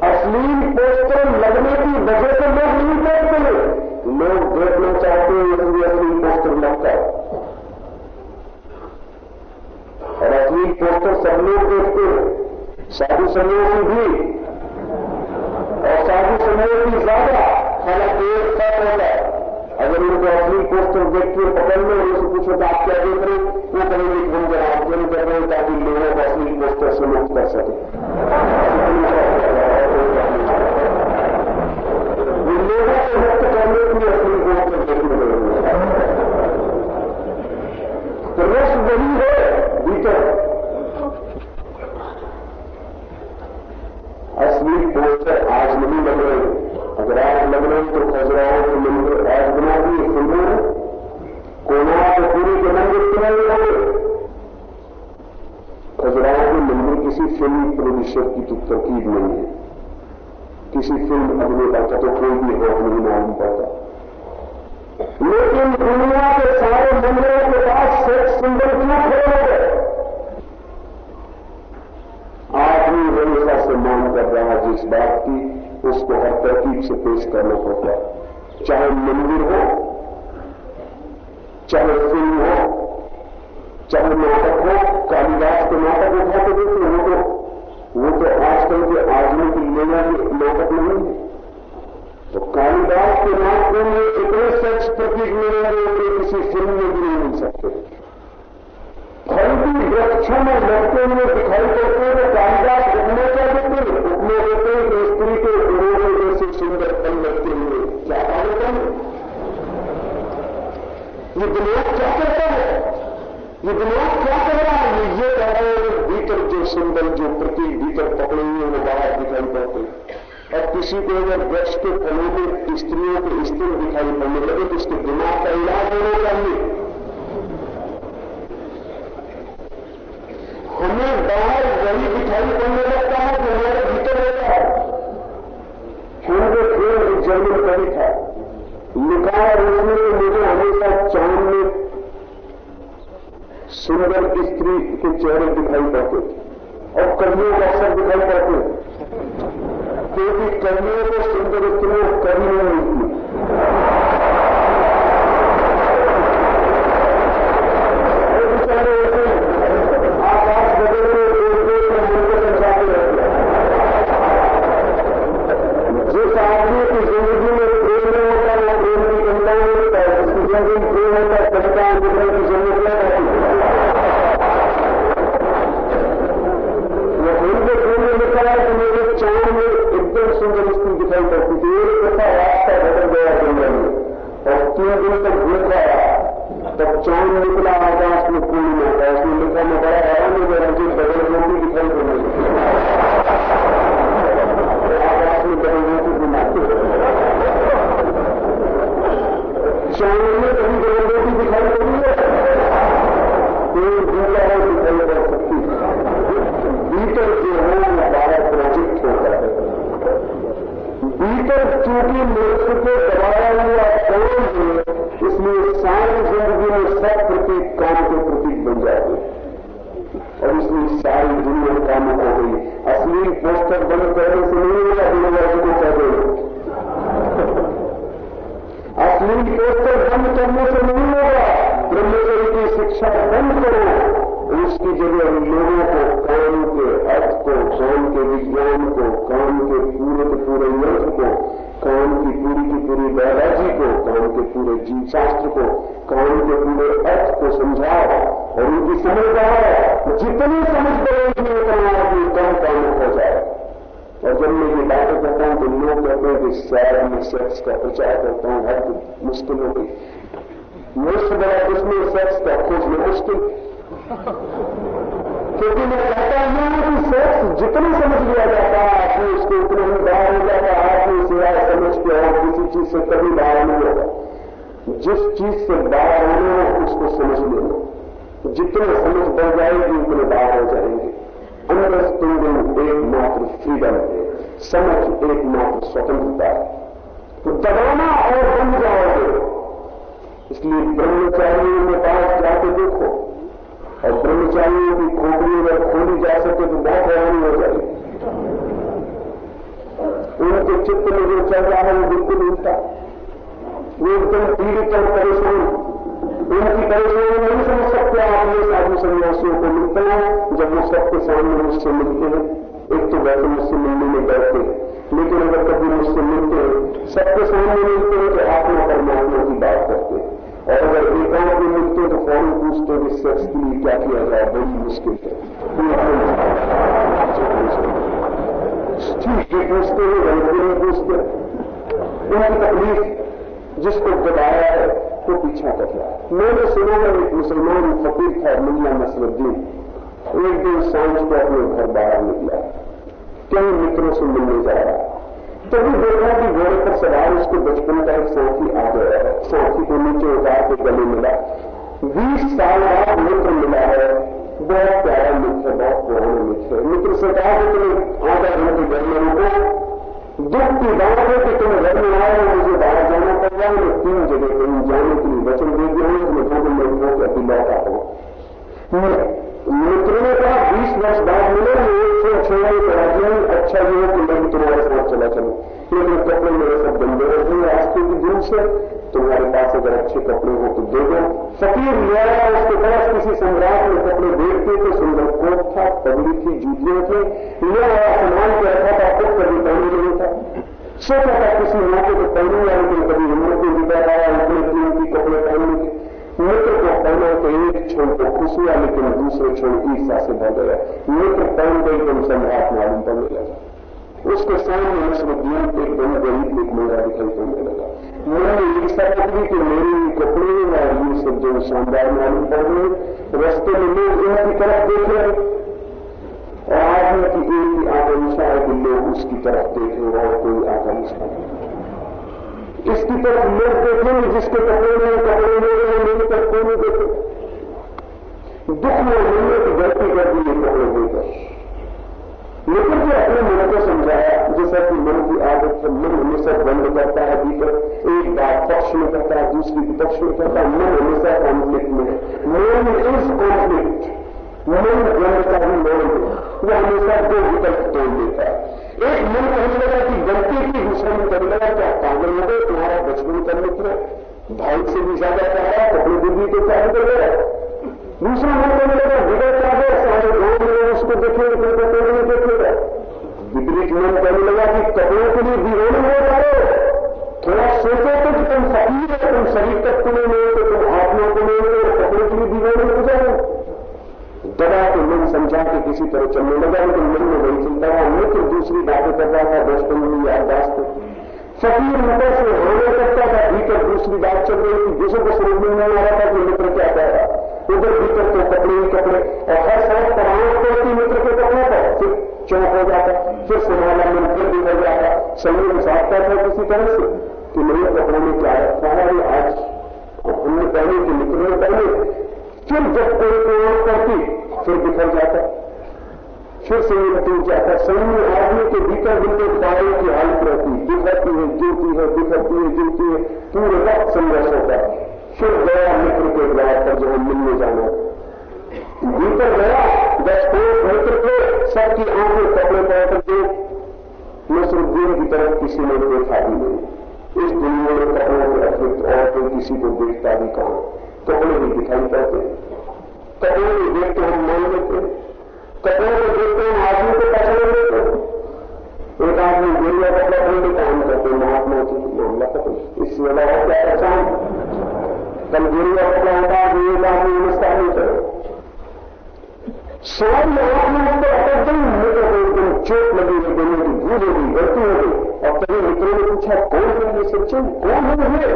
अश्लील पोस्टर लगने की वजह से लोग नहीं देखते हैं। लोग देखना चाहते हैं इसलिए अश्लील पोस्टर लगता है। और अश्लील पोस्टर सब लोग देखते हैं। साधु की भी। और साधु की ज़्यादा हालाँकि एक साथ होता है। अगर उनको असली पोस्टर देख के पकड़ लो उनसे पूछो तो आप क्या देख रहे हो? वो कहेंगे कि हम जरा अध्ययन कर रहे हैं ताकि लोगों को असली पोस्टर से मुक्त कर सके। लोगों को मुक्त करने के लिए असली पोस्टर देखने लगे प्रवेश वही है भीतर असली पोस्टर आज नहीं लग रहे अगर रहे तो खजुराहों के मंदिर आज बना दिए सुंदर कोनार के पूरी के मंदिर क्यों नहीं लगे खजुराहों के मंदिर किसी फ़िल्म प्रोड्यूसर की तो तरकीब नहीं है। किसी फ़िल्म अभिनेता का तो कोई भी हाथ नहीं मालूम पड़ता। लेकिन दुनिया के सारे मंदिरों के पास सेक्स सिंबल क्यों खड़े हो गए? आदमी हमेशा से मांग कर रहा जिस बात की उसको हर तरकीब से पेश करना पड़ता है। चाहे मंदिर हो, चाहे फ़िल्म हो, चाहे नाटक हो, कालिदास के नाटक उठा के देखो वो तो वो तो आजकल के आदमी की लेना नाटक नहीं है। तो कालिदास के नाटकों में इतने सेक्स प्रतीक मिलेंगे कि किसी फ़िल्म में भी नहीं मिल सकते। फल भी वृक्षों में लड़ते हुए दिखाई पड़ते हैं तो कालिदास ये दिमाग क्या करता है? ये दिमाग क्या कर रहा है? ये ये कह रहे हैं, भीतर जो सिंबल जो प्रतीक भीतर पकड़े हुए वो बाहर दिखाई पड़ते हैं। और किसी को अगर वृक्ष के फलों में स्त्रियों के स्थिर दिखाई पड़ने लगे तो उसके दिमाग का इलाज होना चाहिए। हमें बाहर वही दिखाई पड़ने लगता है जो हमारे भीतर होता है। फेल एक जर्मन कवि था। उसने कि मुझे हमेशा चाँद में सुंदर स्त्री के चेहरे दिखाई पड़ते थे। और कवियों का अक्सर दिखाई पड़ते क्योंकि कवियों को सुंदर स्त्रियों कभी नहीं मुश्किल हो गई। मुझसे बड़ा दुश्मन सेक्स का खोजना मुश्किल। क्योंकि मैं कहता हूँ कि सेक्स जितना समझ लिया जाता है, आदमी उसको उतना ही बाहर हो जाता है, आदमी सिवाय समझ के और किसी चीज़ से कभी बाहर नहीं होगा जिस चीज़ से बाहर होना हो, उसको समझ लेना जितने समझ बढ़ जाएगी, उतने बाहर हो जाएँगे। अंडरस्टैंडिंग एकमात्र फ्रीडम है। समझ एकमात्र स्वतंत्रता है। तो दबाना और बन जाओगे। इसलिए ब्रह्मचारियों के पास जाके देखो। और ब्रह्मचारियों की खोपड़ी अगर खोली जा सके तो बहुत हैरानी हो जाएगी। उनके चित्त में जो चल रहा है वो बिल्कुल उल्टा। वो एकदम पीड़ित और परेशान। उनकी परेशानी नहीं समझ सकते आप, ये साधु सन्यासियों को मिलते हैं, जब वो सबके सामने मुझसे मिलते हैं। एक तो वैसे मुझसे मिलने में डरते हैं। लेकिन अगर कभी मुझसे मिलते हैं, सबके सामने मिलते हैं तो आत्मा परमात्मा की बात करते हैं। और अगर एकांत में मिलते तो फ़ौरन पूछते कि सेक्स के लिए क्या किया जाए? बड़ी मुश्किल है। ठीक है, पूछते हैं गलती नहीं पूछते उनकी तकलीफ़ जिसको दबाया है, वो पीछा कर रहा है। मैंने सुना है, एक मुसलमान फकीर था मुल्ला नसरुद्दीन। एक दिन साँझ को अपने घर बाहर निकला। कई मित्रों से मिलने जा रहा तभी देखा कि घोड़े पर सवार उसके बचपन का एक सौखी आ गया है। साथी को नीचे उतार के गले मिला। बीस साल बाद मित्र मिला है। बहुत प्यारा मित्र, बहुत पुराना मित्र मित्र से कहा कि तुम आधा घंटे घर में रुको। दुख की बात है कि तुम घर में आए मुझे बाहर जाना पड़ रहा है। तीन जगह कहीं जाने के लिए वचन दे दिया हूँ। मैं दो दिन में हो अभी लौटा हूँ। मित्र ने कहा, बीस वर्ष बाद मिले सौ छोड़ने का अच्छा ये हो कि मैं तुम्हारे साथ चला चलूँ। लेकिन कपड़े मेरे सब गंदे रहते हैं रास्ते की दूर से? तुम्हारे पास अगर अच्छे कपड़े हो तो दे दो। फकीर लिया उसके पास किसी सम्राट में कपड़े देखते तो सुंदर कोट था, पगड़ी थी, जूतियाँ थी। ले आया सम्मान के रखा था, खुद कभी पहने नहीं था। सोचा था किसी मौके को पहनूँगा, लेकिन कभी क्षण को खुश हुआ लेकिन दूसरे क्षण ईर्षा से भर गया मित्र पहन गई तो सम्राट मालूम पड़ने लगा उसके सामने नसरुद्दीन एक बड़ी गरीब एक मेरा दिखाई पड़ने लगा मैंने ईर्षा पकड़ी कि मेरे कपड़े और ये सब जो शानदार मालूम पड़ गए रस्ते में लोग इनकी तरफ़ देख रहे और आदमी की एक ही आकांक्षा है कि लोग उसकी तरफ़ देखें और कोई आकांक्षा नहीं इसकी तरफ़ लोग देखेंगे जिसके कपड़े में कपड़े हैं मेरी तरफ़ कोई नहीं देखे दुख में मिलने की गलती कर दी ये कपड़े देकर लेकिन जो अपने मन को समझाया जैसा कि मन की आदत है मन हमेशा बंद करता है भीतर एक बात पक्ष में करता है, दूसरी विपक्ष में करता है, मन हमेशा कॉन्फ्लिक्ट में मन इज़ कॉन्फ्लिक्ट मन जन्म का ही मान वो हमेशा दो विकल्प तोड़ देता है। एक, मन कहने लगा कि गलती की दूसरा मन कहने लगा, क्या पागल हो तुम्हारा बचपन का मित्र भाई से भी ज़्यादा प्यारा कपड़े बुद्धि को प्यार कर गया दूसरा मन कहने लगा बिगड़ क्या गया सारे गाँव में उसको देखेंगे तुमको कोई नहीं देखेगा विपरीत मन कहने लगा कि कपड़ों के लिए दीवाने हो जाए, थोड़ा सोचो तो कि तुम फकीर है, तुम शरीर तक को नहीं मिलते तुम आत्मा को नहीं मिलते कपड़ों के लिए दीवाने हो जाओ दबा के मन समझा के किसी तरह चलने लगा, लेकिन मन में वही चिंता हुआ मित्र दूसरी बातें कर रहा था, दोस्तों में याददाश्त फकीर मित्र से होने करता था, भीतर दूसरी बात चल रही थी, दूसरों को समझ में नहीं आ रहा था कि मित्र क्या कह रहा उधर भीतर तो कपड़े ही कपड़े। और हर सड़क पर आँख पड़ती मित्र के कपड़े पर फिर चौंक हो जाता, फिर संभाला मन फिर भी हो जाता। संयोग साधता था किसी तरह से, कि मेरे कपड़ों में क्या है? आज हमने पहले कि ने पहले, फिर जब कोई और करती, फिर बिखर जाता। फिर से संयम टूट जाता संयम आदमी के भीतर बिल्कुल पायों की हालत रहती। बिखरती है, गिरती है, बिखरती है, गिरती है। पूरे वक्त संघर्ष होता है। फिर गया मित्र के द्वार पर जो हम मिलने जाना। भीतर गया दस पाँच मित्र थे सबकी आँखें कपड़े पहन के नसरुद्दीन की तरफ़ किसी ने देखा भी नहीं। इस दुनिया में कपड़ों के अतिरिक्त और कोई किसी को देखता भी कहा कपड़े भी दिखाई पड़ते। कपड़े भी देखते हम मान लेते। कपड़े को देखते हम आदमी को पहचान लेते। एक आदमी गेरिया कपड़ा पहन के काम करते, महात्मा जी मामला खत्म। इससे अलावा क्या पहचान? कल गेरिया कपड़ा होता है एक आदमी नमस्कार नहीं करे। सारी आत्मा को अटक गई मेरे को एकदम चोट लगी हुई दोनों की, भूल हो गई, गलती हो गई। और तभी मित्रों ने पूछा, कौन है ये सच्चे कौन है मुझे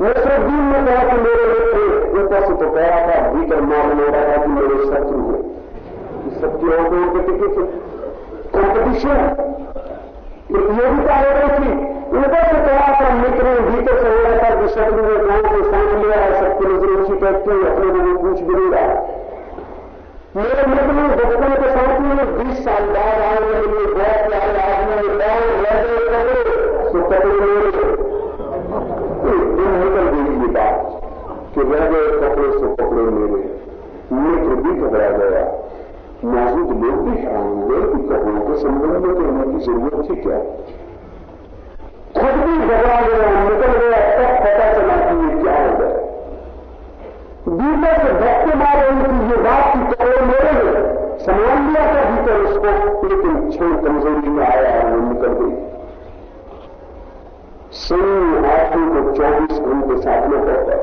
नसरुद्दीन ने कहा कि मेरे मित्र ऊपर से तो कह रहा था, भीतर मालूम हो रहा था कि मेरे शत्रु है। सबकी आँखों के टिकट कॉम्पिटिशन प्रतियोगिता हो रही थी ऊपर से कहा था मित्र भीतर से हो शब्द ने गाँव को सामने लिया है, सबकी नज़र ऊँची बैठती है, अपने को पूछ भी रहा मेरे मित्र में बचपन के साथ में बीस साल बाद आए मेरे लिए बहुत लाल आदमी और लड़े कपड़े तो कपड़े मेरे निकल गई ये बात, कि रह गए कपड़े से कपड़े मेरे मित्र भी घबरा गया। मौजूद लोग भी हैरान हुए कि कपड़ों के संबंध में तो उनकी ज़रूरत थी क्या? खुद भी घबरा गया निकल गया तब पता चला कि ये क्या हो गया। भीतर से धक्के मारे उनकी ये बात की कपड़े मेरे हैं सम्मान लिया था भीतर उसको लेकिन क्षण कमज़ोरी में आया है, वो निकल गई। सैन्य आदमी को चौबीस घंटे में पड़ता है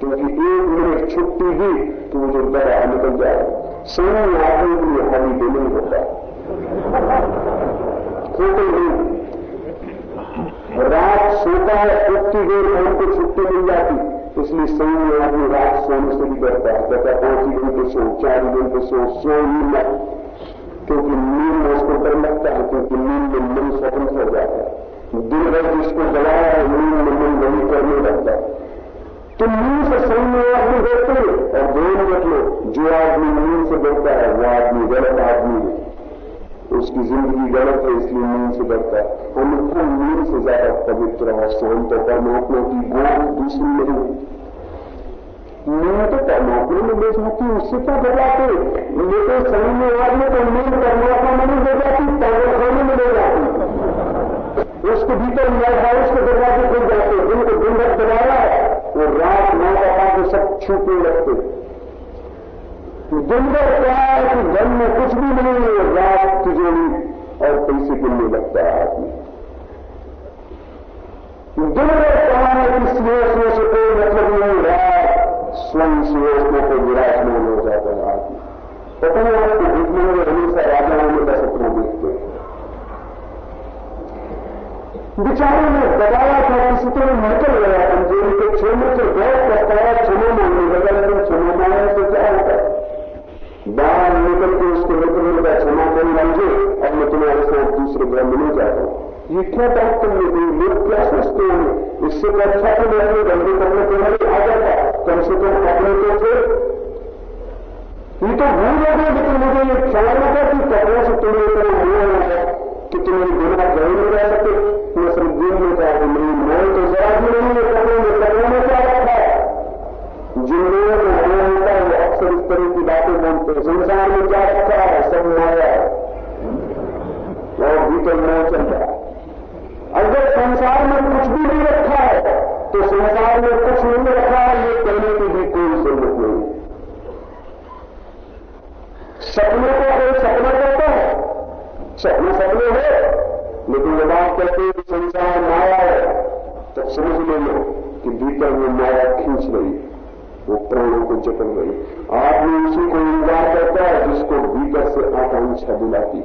क्योंकि एक मिनट छुट्टी दी तो वो जो दवा निकल जाए। सैन्य आदमी के हावी भी नहीं होता खोटे नहीं। रात सोता है उतनी देर में हमको छुट्टी मिल जाती। इसलिए सैन्य आदमी रात सोने से भी डरता है। कहता पाँच ही घंटे सो, चार घंटे सो सो ही मत। क्योंकि नींद में उसको डर लगता है, क्योंकि नींद में मन स्वतंत्र हो जाता है। दिन भर जिसको दबाया है, नींद में मन वही करने लगता है। तो नींद से सैन्य आदमी डरते और ध्यान रख लो जो आदमी नींद से डरता है, वो आदमी गलत आदमी है। उसकी ज़िंदगी गलत है, इसलिए नींद से डरता है। अन्यथा नींद से ज़्यादा पवित्र और शांत और परमात्मा की गोद दूसरी नहीं। नींद तो परमात्मा में ले जाती उससे क्या घबराते लेकिन समय में आदमी को नींद परमात्मा में नहीं ले जाती पागल खाने में ले जाती उसके भीतर लाइट हाउस के दरवाजे खुल जाते दिन को दिन भर दबाया वो रात नौ का पाके सब छूटने लगते दिन भर क्या है कि दिन में कुछ भी नहीं है, रात तिजोरी और पैसे गिनने लगता है आदमी। दिन है कि सिंहों से कोई मतलब नहीं रात स्वयं सिंहों को विराजमान हो जाता है आदमी। पता नहीं आपको दिखने में हमेशा राजा होने का सपना देखते हैं। बेचारे ने दबाया था किसी तरह निकल गया कमज़ोरी के क्षमा से क्षमा लीजिए अब मैं तुम्हारे साथ दूसरे ग्रह में नहीं जाता हूँ। ये क्या बात तुमने कोई लोग क्या सोचते होंगे इससे तो अच्छा तो मैं अपने गंदे करने तुम्हारे आ जाता कम से कम कपड़े तो थे ये तो भूल हो गए लेकिन मुझे ये ख्याल नहीं था कि कपड़ों से तुम्हें इतना मोह होगा कि तुम्हें बिना घर में रह सके मैं सिर्फ़ दिन में कहा कि मेरी मोह तो जरा भी नहीं है कपड़ों में कपड़ों में क्या रखा है जिन लोगों को मोह होता है वो अक्सर इस तरह की बातें बोलते हैं संसार में क्या रखा है सब माया है और भीतर मोह चल रहा है अगर संसार में कुछ भी नहीं रखा है तो संसार में कुछ नहीं रखा है ये कहने की भी कोई ज़रूरत नहीं सपने को कोई सपना कहता है सपने सपने है लेकिन जब आप कहते हैं कि संसार माया है तब समझ ले लो कि भीतर वो माया खींच रही वो प्राणों को जकड़ रही आदमी उसी को इंकार करता है जिसको भीतर से आकांक्षा दिलाती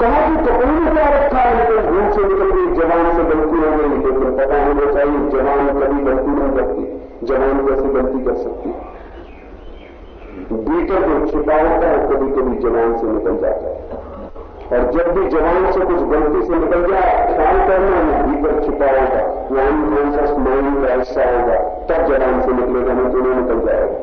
कहा कि कपड़े में क्या रखा है लेकिन भूल से निकल गई, जवान से गलती हो गई, लेकिन पता होना चाहिए, जवान कभी गलती नहीं करती, जवान कैसे गलती कर सकती भीतर जो छिपा होता है कभी कभी जवान से निकल जाता है। और जब भी जवान से कुछ गलती से निकल जाए ख्याल करना है भीतर छिपा होगा वो अनकॉन्सियस माइंड का हिस्सा होगा, तब जवान से निकलेगा नहीं तो नहीं निकल जाएगा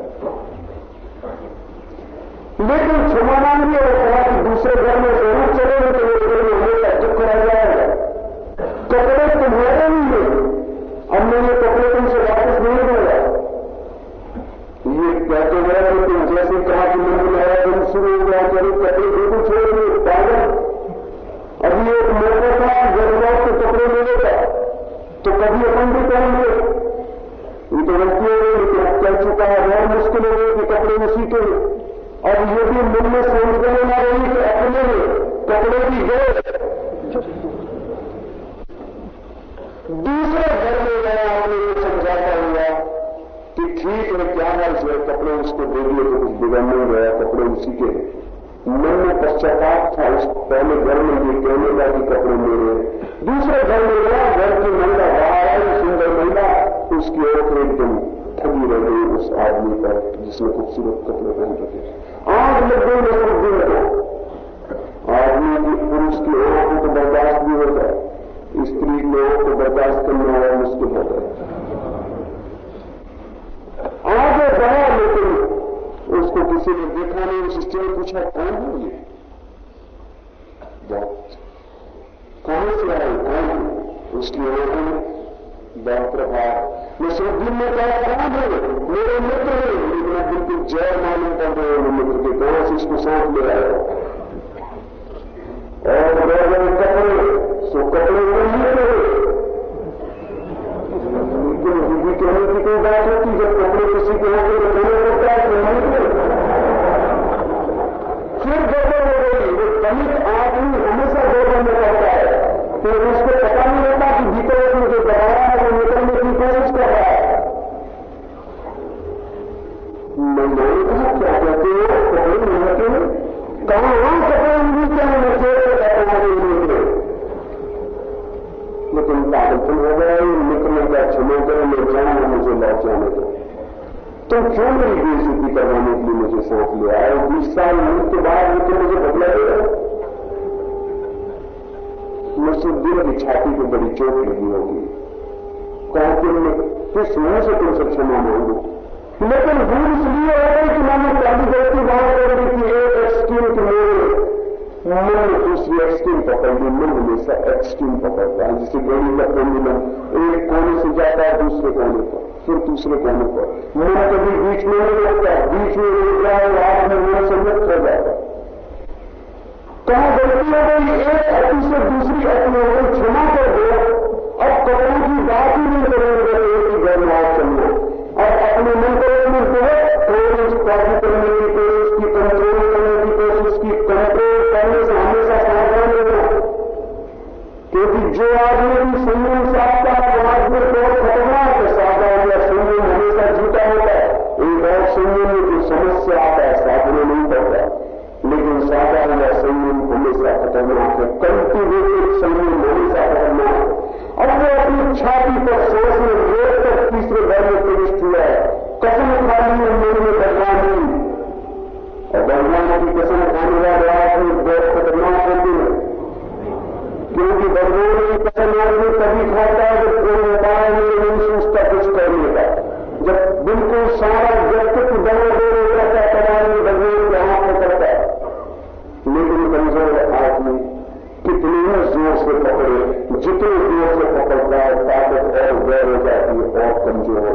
लेकिन क्षमा मांगी और कहा कि दूसरे घर में ज़रूर चलेंगे तो वो घर में हमेशा दुख रह जाएगा। कपड़े तुम्हारे ही हैं। अब मैं ये कपड़े तुमसे वापस नहीं दूँगा ये कहते गए लेकिन जैसे कहा कि मैं दिन शुरू हो गया तो कपड़े तो कभी अपन भी कहेंगे ये तो हो गई, लेकिन अब कह चुका है, बहुत मुश्किल हो गई कि कपड़े में सीखे। अब ये भी मन में सोच गए ना रही कि अपने कपड़े भी गए दूसरे घर में गया अपने को समझाता हुआ कि ठीक है क्या है जो कपड़े उसको दे दिए तो कुछ बिगड़ नहीं गया कपड़े उसी के मन में पश्चाताप था उस पहले घर में ये कहने का कि कपड़े मेरे दूसरे घर में गया, घर की महिला बाहर आई, सुंदर महिला, उसकी ओर एकदम ठगी रह गई उस आदमी पर, जिसने खूबसूरत कपड़े पहन रखे। आग लग गई मतलब दिन को आदमी की पुरुष की आँखों को बर्दाश्त भी हो जाए स्त्री की को बर्दाश्त करना और मुश्किल हो जाए आगे बढ़ा लेकिन उसको किसी ने देखा नहीं, उस स्त्री ने पूछा, कौन है ये? बहुत कहाँ से आए? कौन है? उसकी आँखों में बड़ा प्रभाव। नसरुद्दीन ने कहा कौन है मेरे मित्र है। लेकिन बिल्कुल जय मालूम कर रहे हैं मित्र के कहाँ से इसको साथ ले आया और रह गए कपड़े सो कपड़े को नहीं रहे। लेकिन हिंदी कहने की कोई बात होती जब कपड़े किसी के तो देने होता है तो नहीं फिर गड़बड़ हो गई वो दलित आदमी हमेशा गड़बड़ में रहता है तो उसको पता नहीं होता कि भीतर उसमें जो दबाया है वो निकलने की कोशिश कर रहा है मैंने कहा क्या कहते हो कपड़े नहीं कहा नहीं क्या निकले लेकिन पागलपन हो गया निकलने का क्षमा मैं मुझे लौट जाने दो। तुम क्यों मेरी बेइज्जती करवाने के लिए मुझे साथ ले आए? बीस साल मिनट के बाद तो मुझे बदला देगा नसरुद्दीन की छाती को बड़ी चोट लगी होगी। कहा मैं किस मुँह से तुमसे क्षमा मांगू? लेकिन भूल इसलिए हो गई कि मैंने पहली गलती बात कर दी कि एक एक्सट्रीम के मेरे मन दूसरी एक्सट्रीम पकड़ ली। मन हमेशा एक्सट्रीम पकड़ता है। जिसे गोली का पेंडुलम एक कोने से जाता है, दूसरे कोने पर। फिर दूसरे कोने पर। मन कभी बीच में नहीं रहता बीच में रोक जाए, रात में मन से कर जाएगा कहा गलती हो गई, एक अति से दूसरी अति हो गई, क्षमा कर दो। है और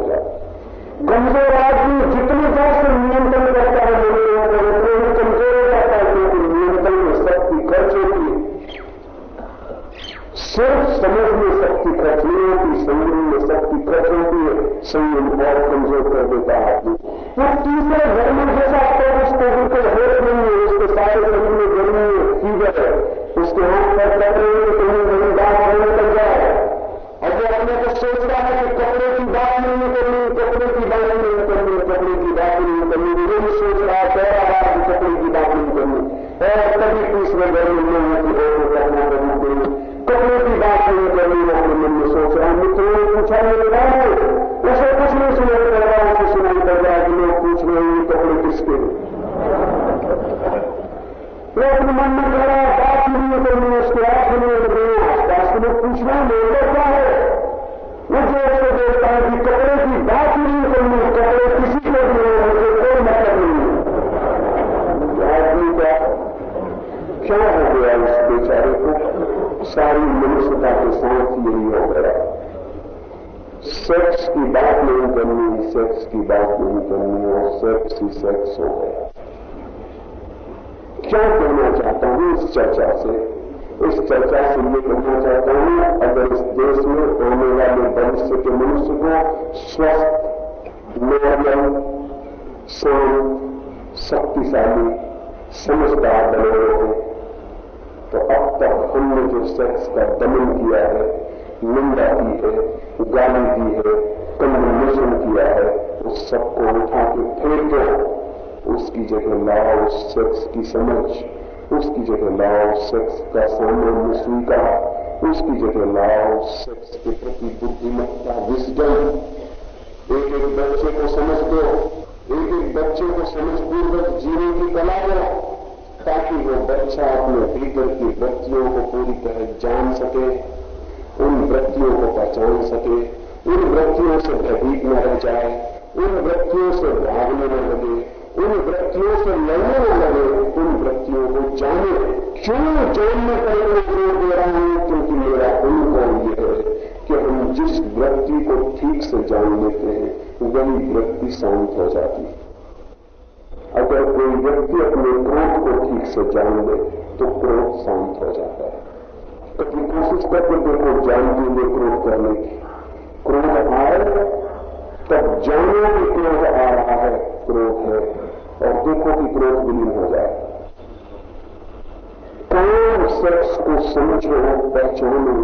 कभी सेक्स की बात नहीं करनी सेक्स की बात नहीं करनी, और सेक्स ही सेक्स हो गया। क्या कहना चाहता हूँ इस चर्चा से? इस चर्चा से ये कहना चाहता हूँ, अगर इस देश में आने वाले भविष्य के मनुष्य को स्वस्थ, नॉर्मल शांत शक्तिशाली, समझदार बनाना है तो अब तक हमने जो सेक्स का दमन किया है निंदा की है गाली दी है कंडमनेशन किया है उस सबको उठा के फेंक दो उसकी जगह लाओ सेक्स की समझ उसकी जगह लाओ सेक्स का सामान्य स्वीकार उसकी जगह लाओ सेक्स के प्रति बुद्धिमत्ता विस्डम एक एक बच्चे को समझ दो एक एक बच्चे को समझ समझपूर्वक जीने की कला दो ताकि वो बच्चा अपने भीतर की वृत्तियों को पूरी तरह जान सके वृत्तियों को पहचान सके, उन वृत्तियों से भयभीत न रह जाए, उन वृत्तियों से भागने न लगे, उन वृत्तियों से लड़ने न लगे, उन वृत्तियों को जाने, क्यों जानने पर मैं ज़ोर दे रहा हूँ? क्योंकि मेरा अनुभव यह है कि हम जिस व्यक्ति को ठीक से जान लेते हैं, वही व्यक्ति शांत हो जाती है। अगर कोई व्यक्ति अपने क्रोध को ठीक से जान ले तो क्रोध शांत हो जाता है। कभी कोशिश करके देखो जानते हुए क्रोध करने की क्रोध आए तब जानो कि क्रोध आ रहा है, क्रोध है, और देखो कि क्रोध विलीन हो जाए। कौन सेक्स को समझो, पहचानो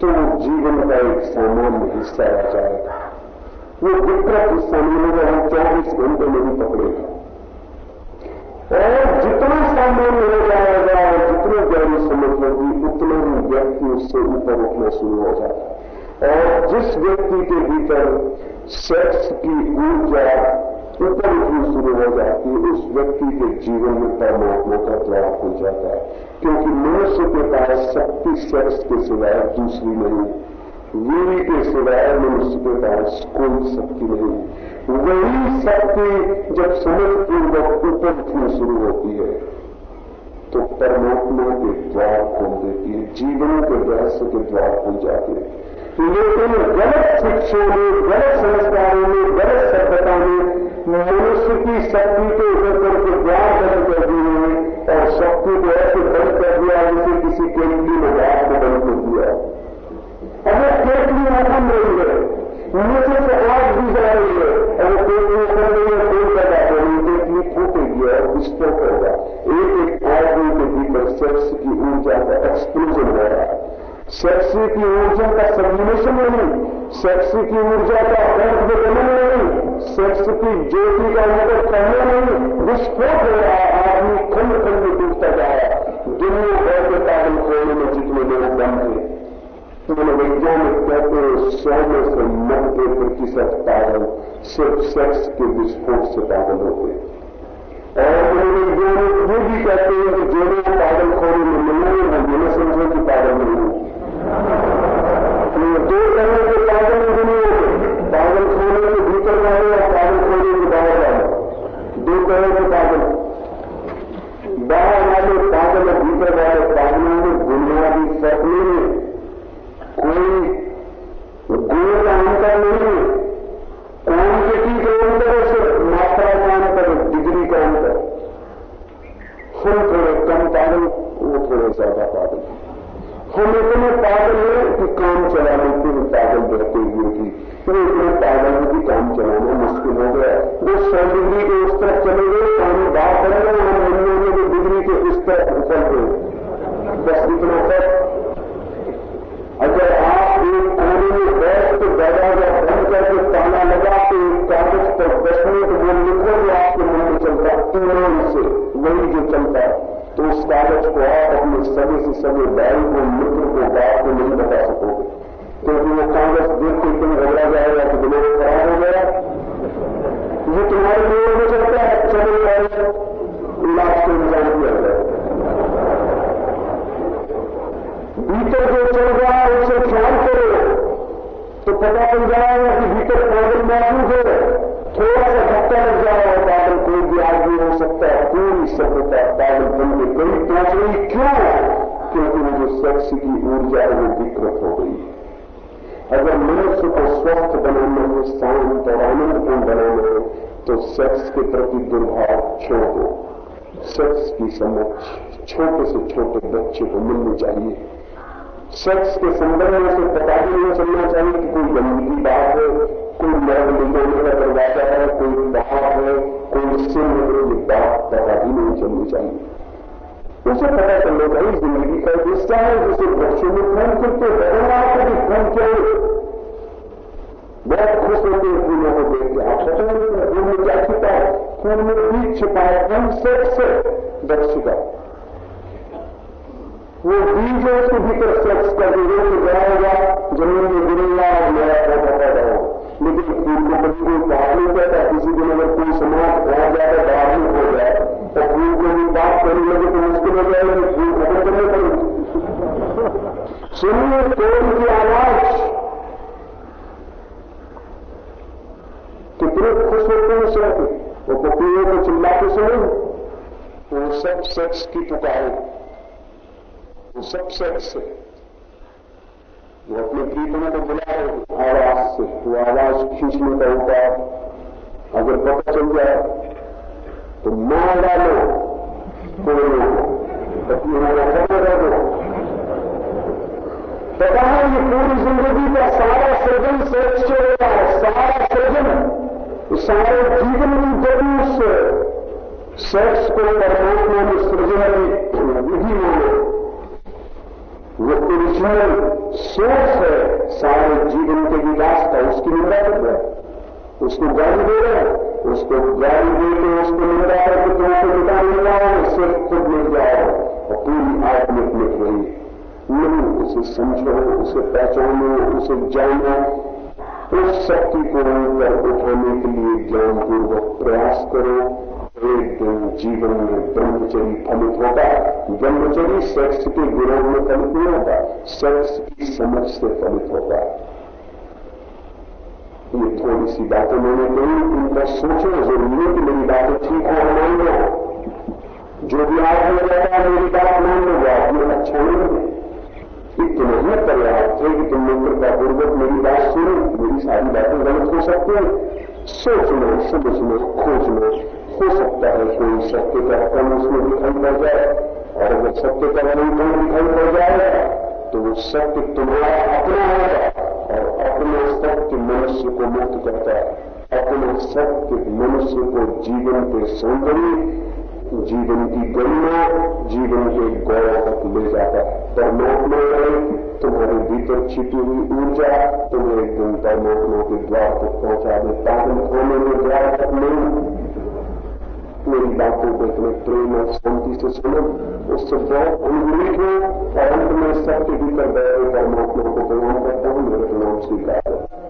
तो जीवन का एक सामान्य हिस्सा आ जाएगा। वो विकृत हिस्सा मिलेगा हम चौबीस घंटे में भी पकड़ेगा और जितना सामान्य हो जाएगा और जितनी गहरी समझ होगी, उतना ही व्यक्ति उससे ऊपर उठना शुरू हो जाता है। और जिस व्यक्ति के भीतर सेक्स की ऊर्जा ऊपर उठनी शुरू हो जाती है, उस व्यक्ति के जीवन में परमात्मा का द्वार खुल जाता है। क्योंकि मनुष्य के पास शक्ति सेक्स के सिवाय दूसरी नहीं। वीर के सिवाय मनुष्य के पास कोई शक्ति नहीं। वही शक्ति जब समझ पूर्वक उठनी शुरू होती है तो परमात्मा के द्वार खोल देती है, जीवन के रहस्य के द्वार खुल जाते हैं। लेकिन गलत शिक्षा में, गलत संस्कारों में, गलत सभ्यता में, मनुष्य की शक्ति के ऊपर के द्वार बंद कर दिए हैं, और शक्ति को ऐसे बंद कर दिया जैसे किसी केंद्रीय में द्वार को बंद कर दिया अगर केतली रकम रही है नीचे से आग भी जा रही है। अगर केतली कर रही है, कोई कर जाते हैं फूटेगी और विस्फोट होगा एक एक आदमी के भीतर सेक्स की ऊर्जा का एक्सप्लोजन हो रहा है। सेक्स की ऊर्जा का सबलिमेशन नहीं सेक्स की ऊर्जा का अर्थ बदलना नहीं सेक्स की ज्योति का मतलब कहना नहीं विस्फोट हो रहा है। आदमी खंड खंड में टूटता जा रहा है। दुनिया भर के पागल खोलने में जितने लोग बन थे वैज्ञानिक कहते हैं, सौ में से नब्बे प्रतिशत पागल सिर्फ़ सेक्स के विस्फोट से पागल होते हैं और वैज्ञानिक ये भी कहते हैं कि जो लोग पागल खोने में मिलने वो मिले समझे कि पागल नहीं होगी दो तरह के पागल रही क्यों क्योंकि जो सेक्स की ऊर्जा है वो विकृत हो गई अगर मनुष्य को स्वस्थ बनाना है शांत और आनंदपूर्ण बनाना है तो सेक्स के प्रति दुर्भाव छोड़ दो सेक्स की समझ छोटे से छोटे बच्चे को मिलनी चाहिए सेक्स के संदर्भ में से पता भी नहीं चलना चाहिए कि कोई गंदगी बात है कोई मर्द निकलने का दरवाज़ा है कोई बात है कोई सिर है बात पता भी नहीं चलनी चाहिए उसे पता चलना चाहिए ज़िंदगी का हिस्सा है जिसे बच्चों में खून करते बड़े कि खून क्या बहुत खुश होते हैं फूलों को देख के। आप सोचेंगे फूल में क्या छिपा है? फूल में भी छिपा है कम है। दक्षिका वो बीज है, उसके भीतर सेक्स का जो रोक जाएगा, ज़मीन में गिरेगा और नया पौधा पैदा होगा। लेकिन फूल को कभी कोई बात नहीं कहता, किसी दिन अगर कोई समाज बहुत ज़्यादा धार्मिक हो जाए तो फूल को भी बात करने लगे तो जाएगी फूल खत्म करने पड़ेगी सुनिए तोड़ की आवाज़ कितने खुश होते हैं सुन के वो पपीओं को चिल्लाते सुने वो सब सेक्स की पुकार वो सब सेक्स है वो अपने प्रीतम को बुला रहे आवाज़ से वो आवाज़ खींचने का उपाय अगर पता चल जाए तो मार डालो। रह दो है ये पूरी ज़िंदगी का सारा सृजन सेक्स से होता है सारा सृजन सारे जीवन की ज़रूर से सेक्स को परमात्मा ने सृजन की विधि माने वो ओरिजिनल सोर्स है सारे जीवन के विकास का उसकी निंदा कर रहा है उसको गाली दे रहे हैं, उसको गाली दे के उसको निंदा करके तुमको जाओ सिर्फ़ खुद मिल जाओ और पूरी आत्मिक रही है नहीं उसे समझो उसे पहचानो उसे जानो उस शक्ति को ऊपर उठाने के लिए ज्ञानपूर्वक प्रयास करो एक दिन जीवन में ब्रह्मचरी फलित होगा ब्रह्मचरी सेक्स के विरोध में फलित नहीं होगा सेक्स की समझ से फलित होगा। ये थोड़ी सी बातें मैंने कही, उनका सोचो ज़रूरी है कि मेरी बातें ठीक हो मान लो जो भी आप में रहता है, मेरी बात मान लो आपने अच्छा नहीं है इतना ही पर्याप्त है कि तुम कृपा पूर्वक मेरी बात सुनो, मेरी सारी बातें गलत हो सकती हैं। सोचना खोज लो, हो सकता है कोई सत्य का कम उसमें दिखाई पड़ जाए, और अगर सत्य का कोई कम दिखाई पड़ जाएगा तो वो सत्य तुम्हारा अपना होगा और अपने सत्य मनुष्य को मुक्त करता है। अपने सत्य मनुष्य को जीवन के सौंदर्य जीवन की गरिमा जीवन के गौरव तक ले जाता है। परमात्मा तुम्हारे भीतर छिपी हुई ऊर्जा तुम्हें एक दिन परमात्मा के द्वार तक पहुँचा दे पागल होने में द्वार तक नहीं। मेरी बातों को इतने प्रेम और शांति से सुनो, उससे बहुत अनुग्रहित हो और अंत में सबके भीतर बैठे परमात्मा को प्रणाम करता हूँ। मेरे प्रणाम स्वीकार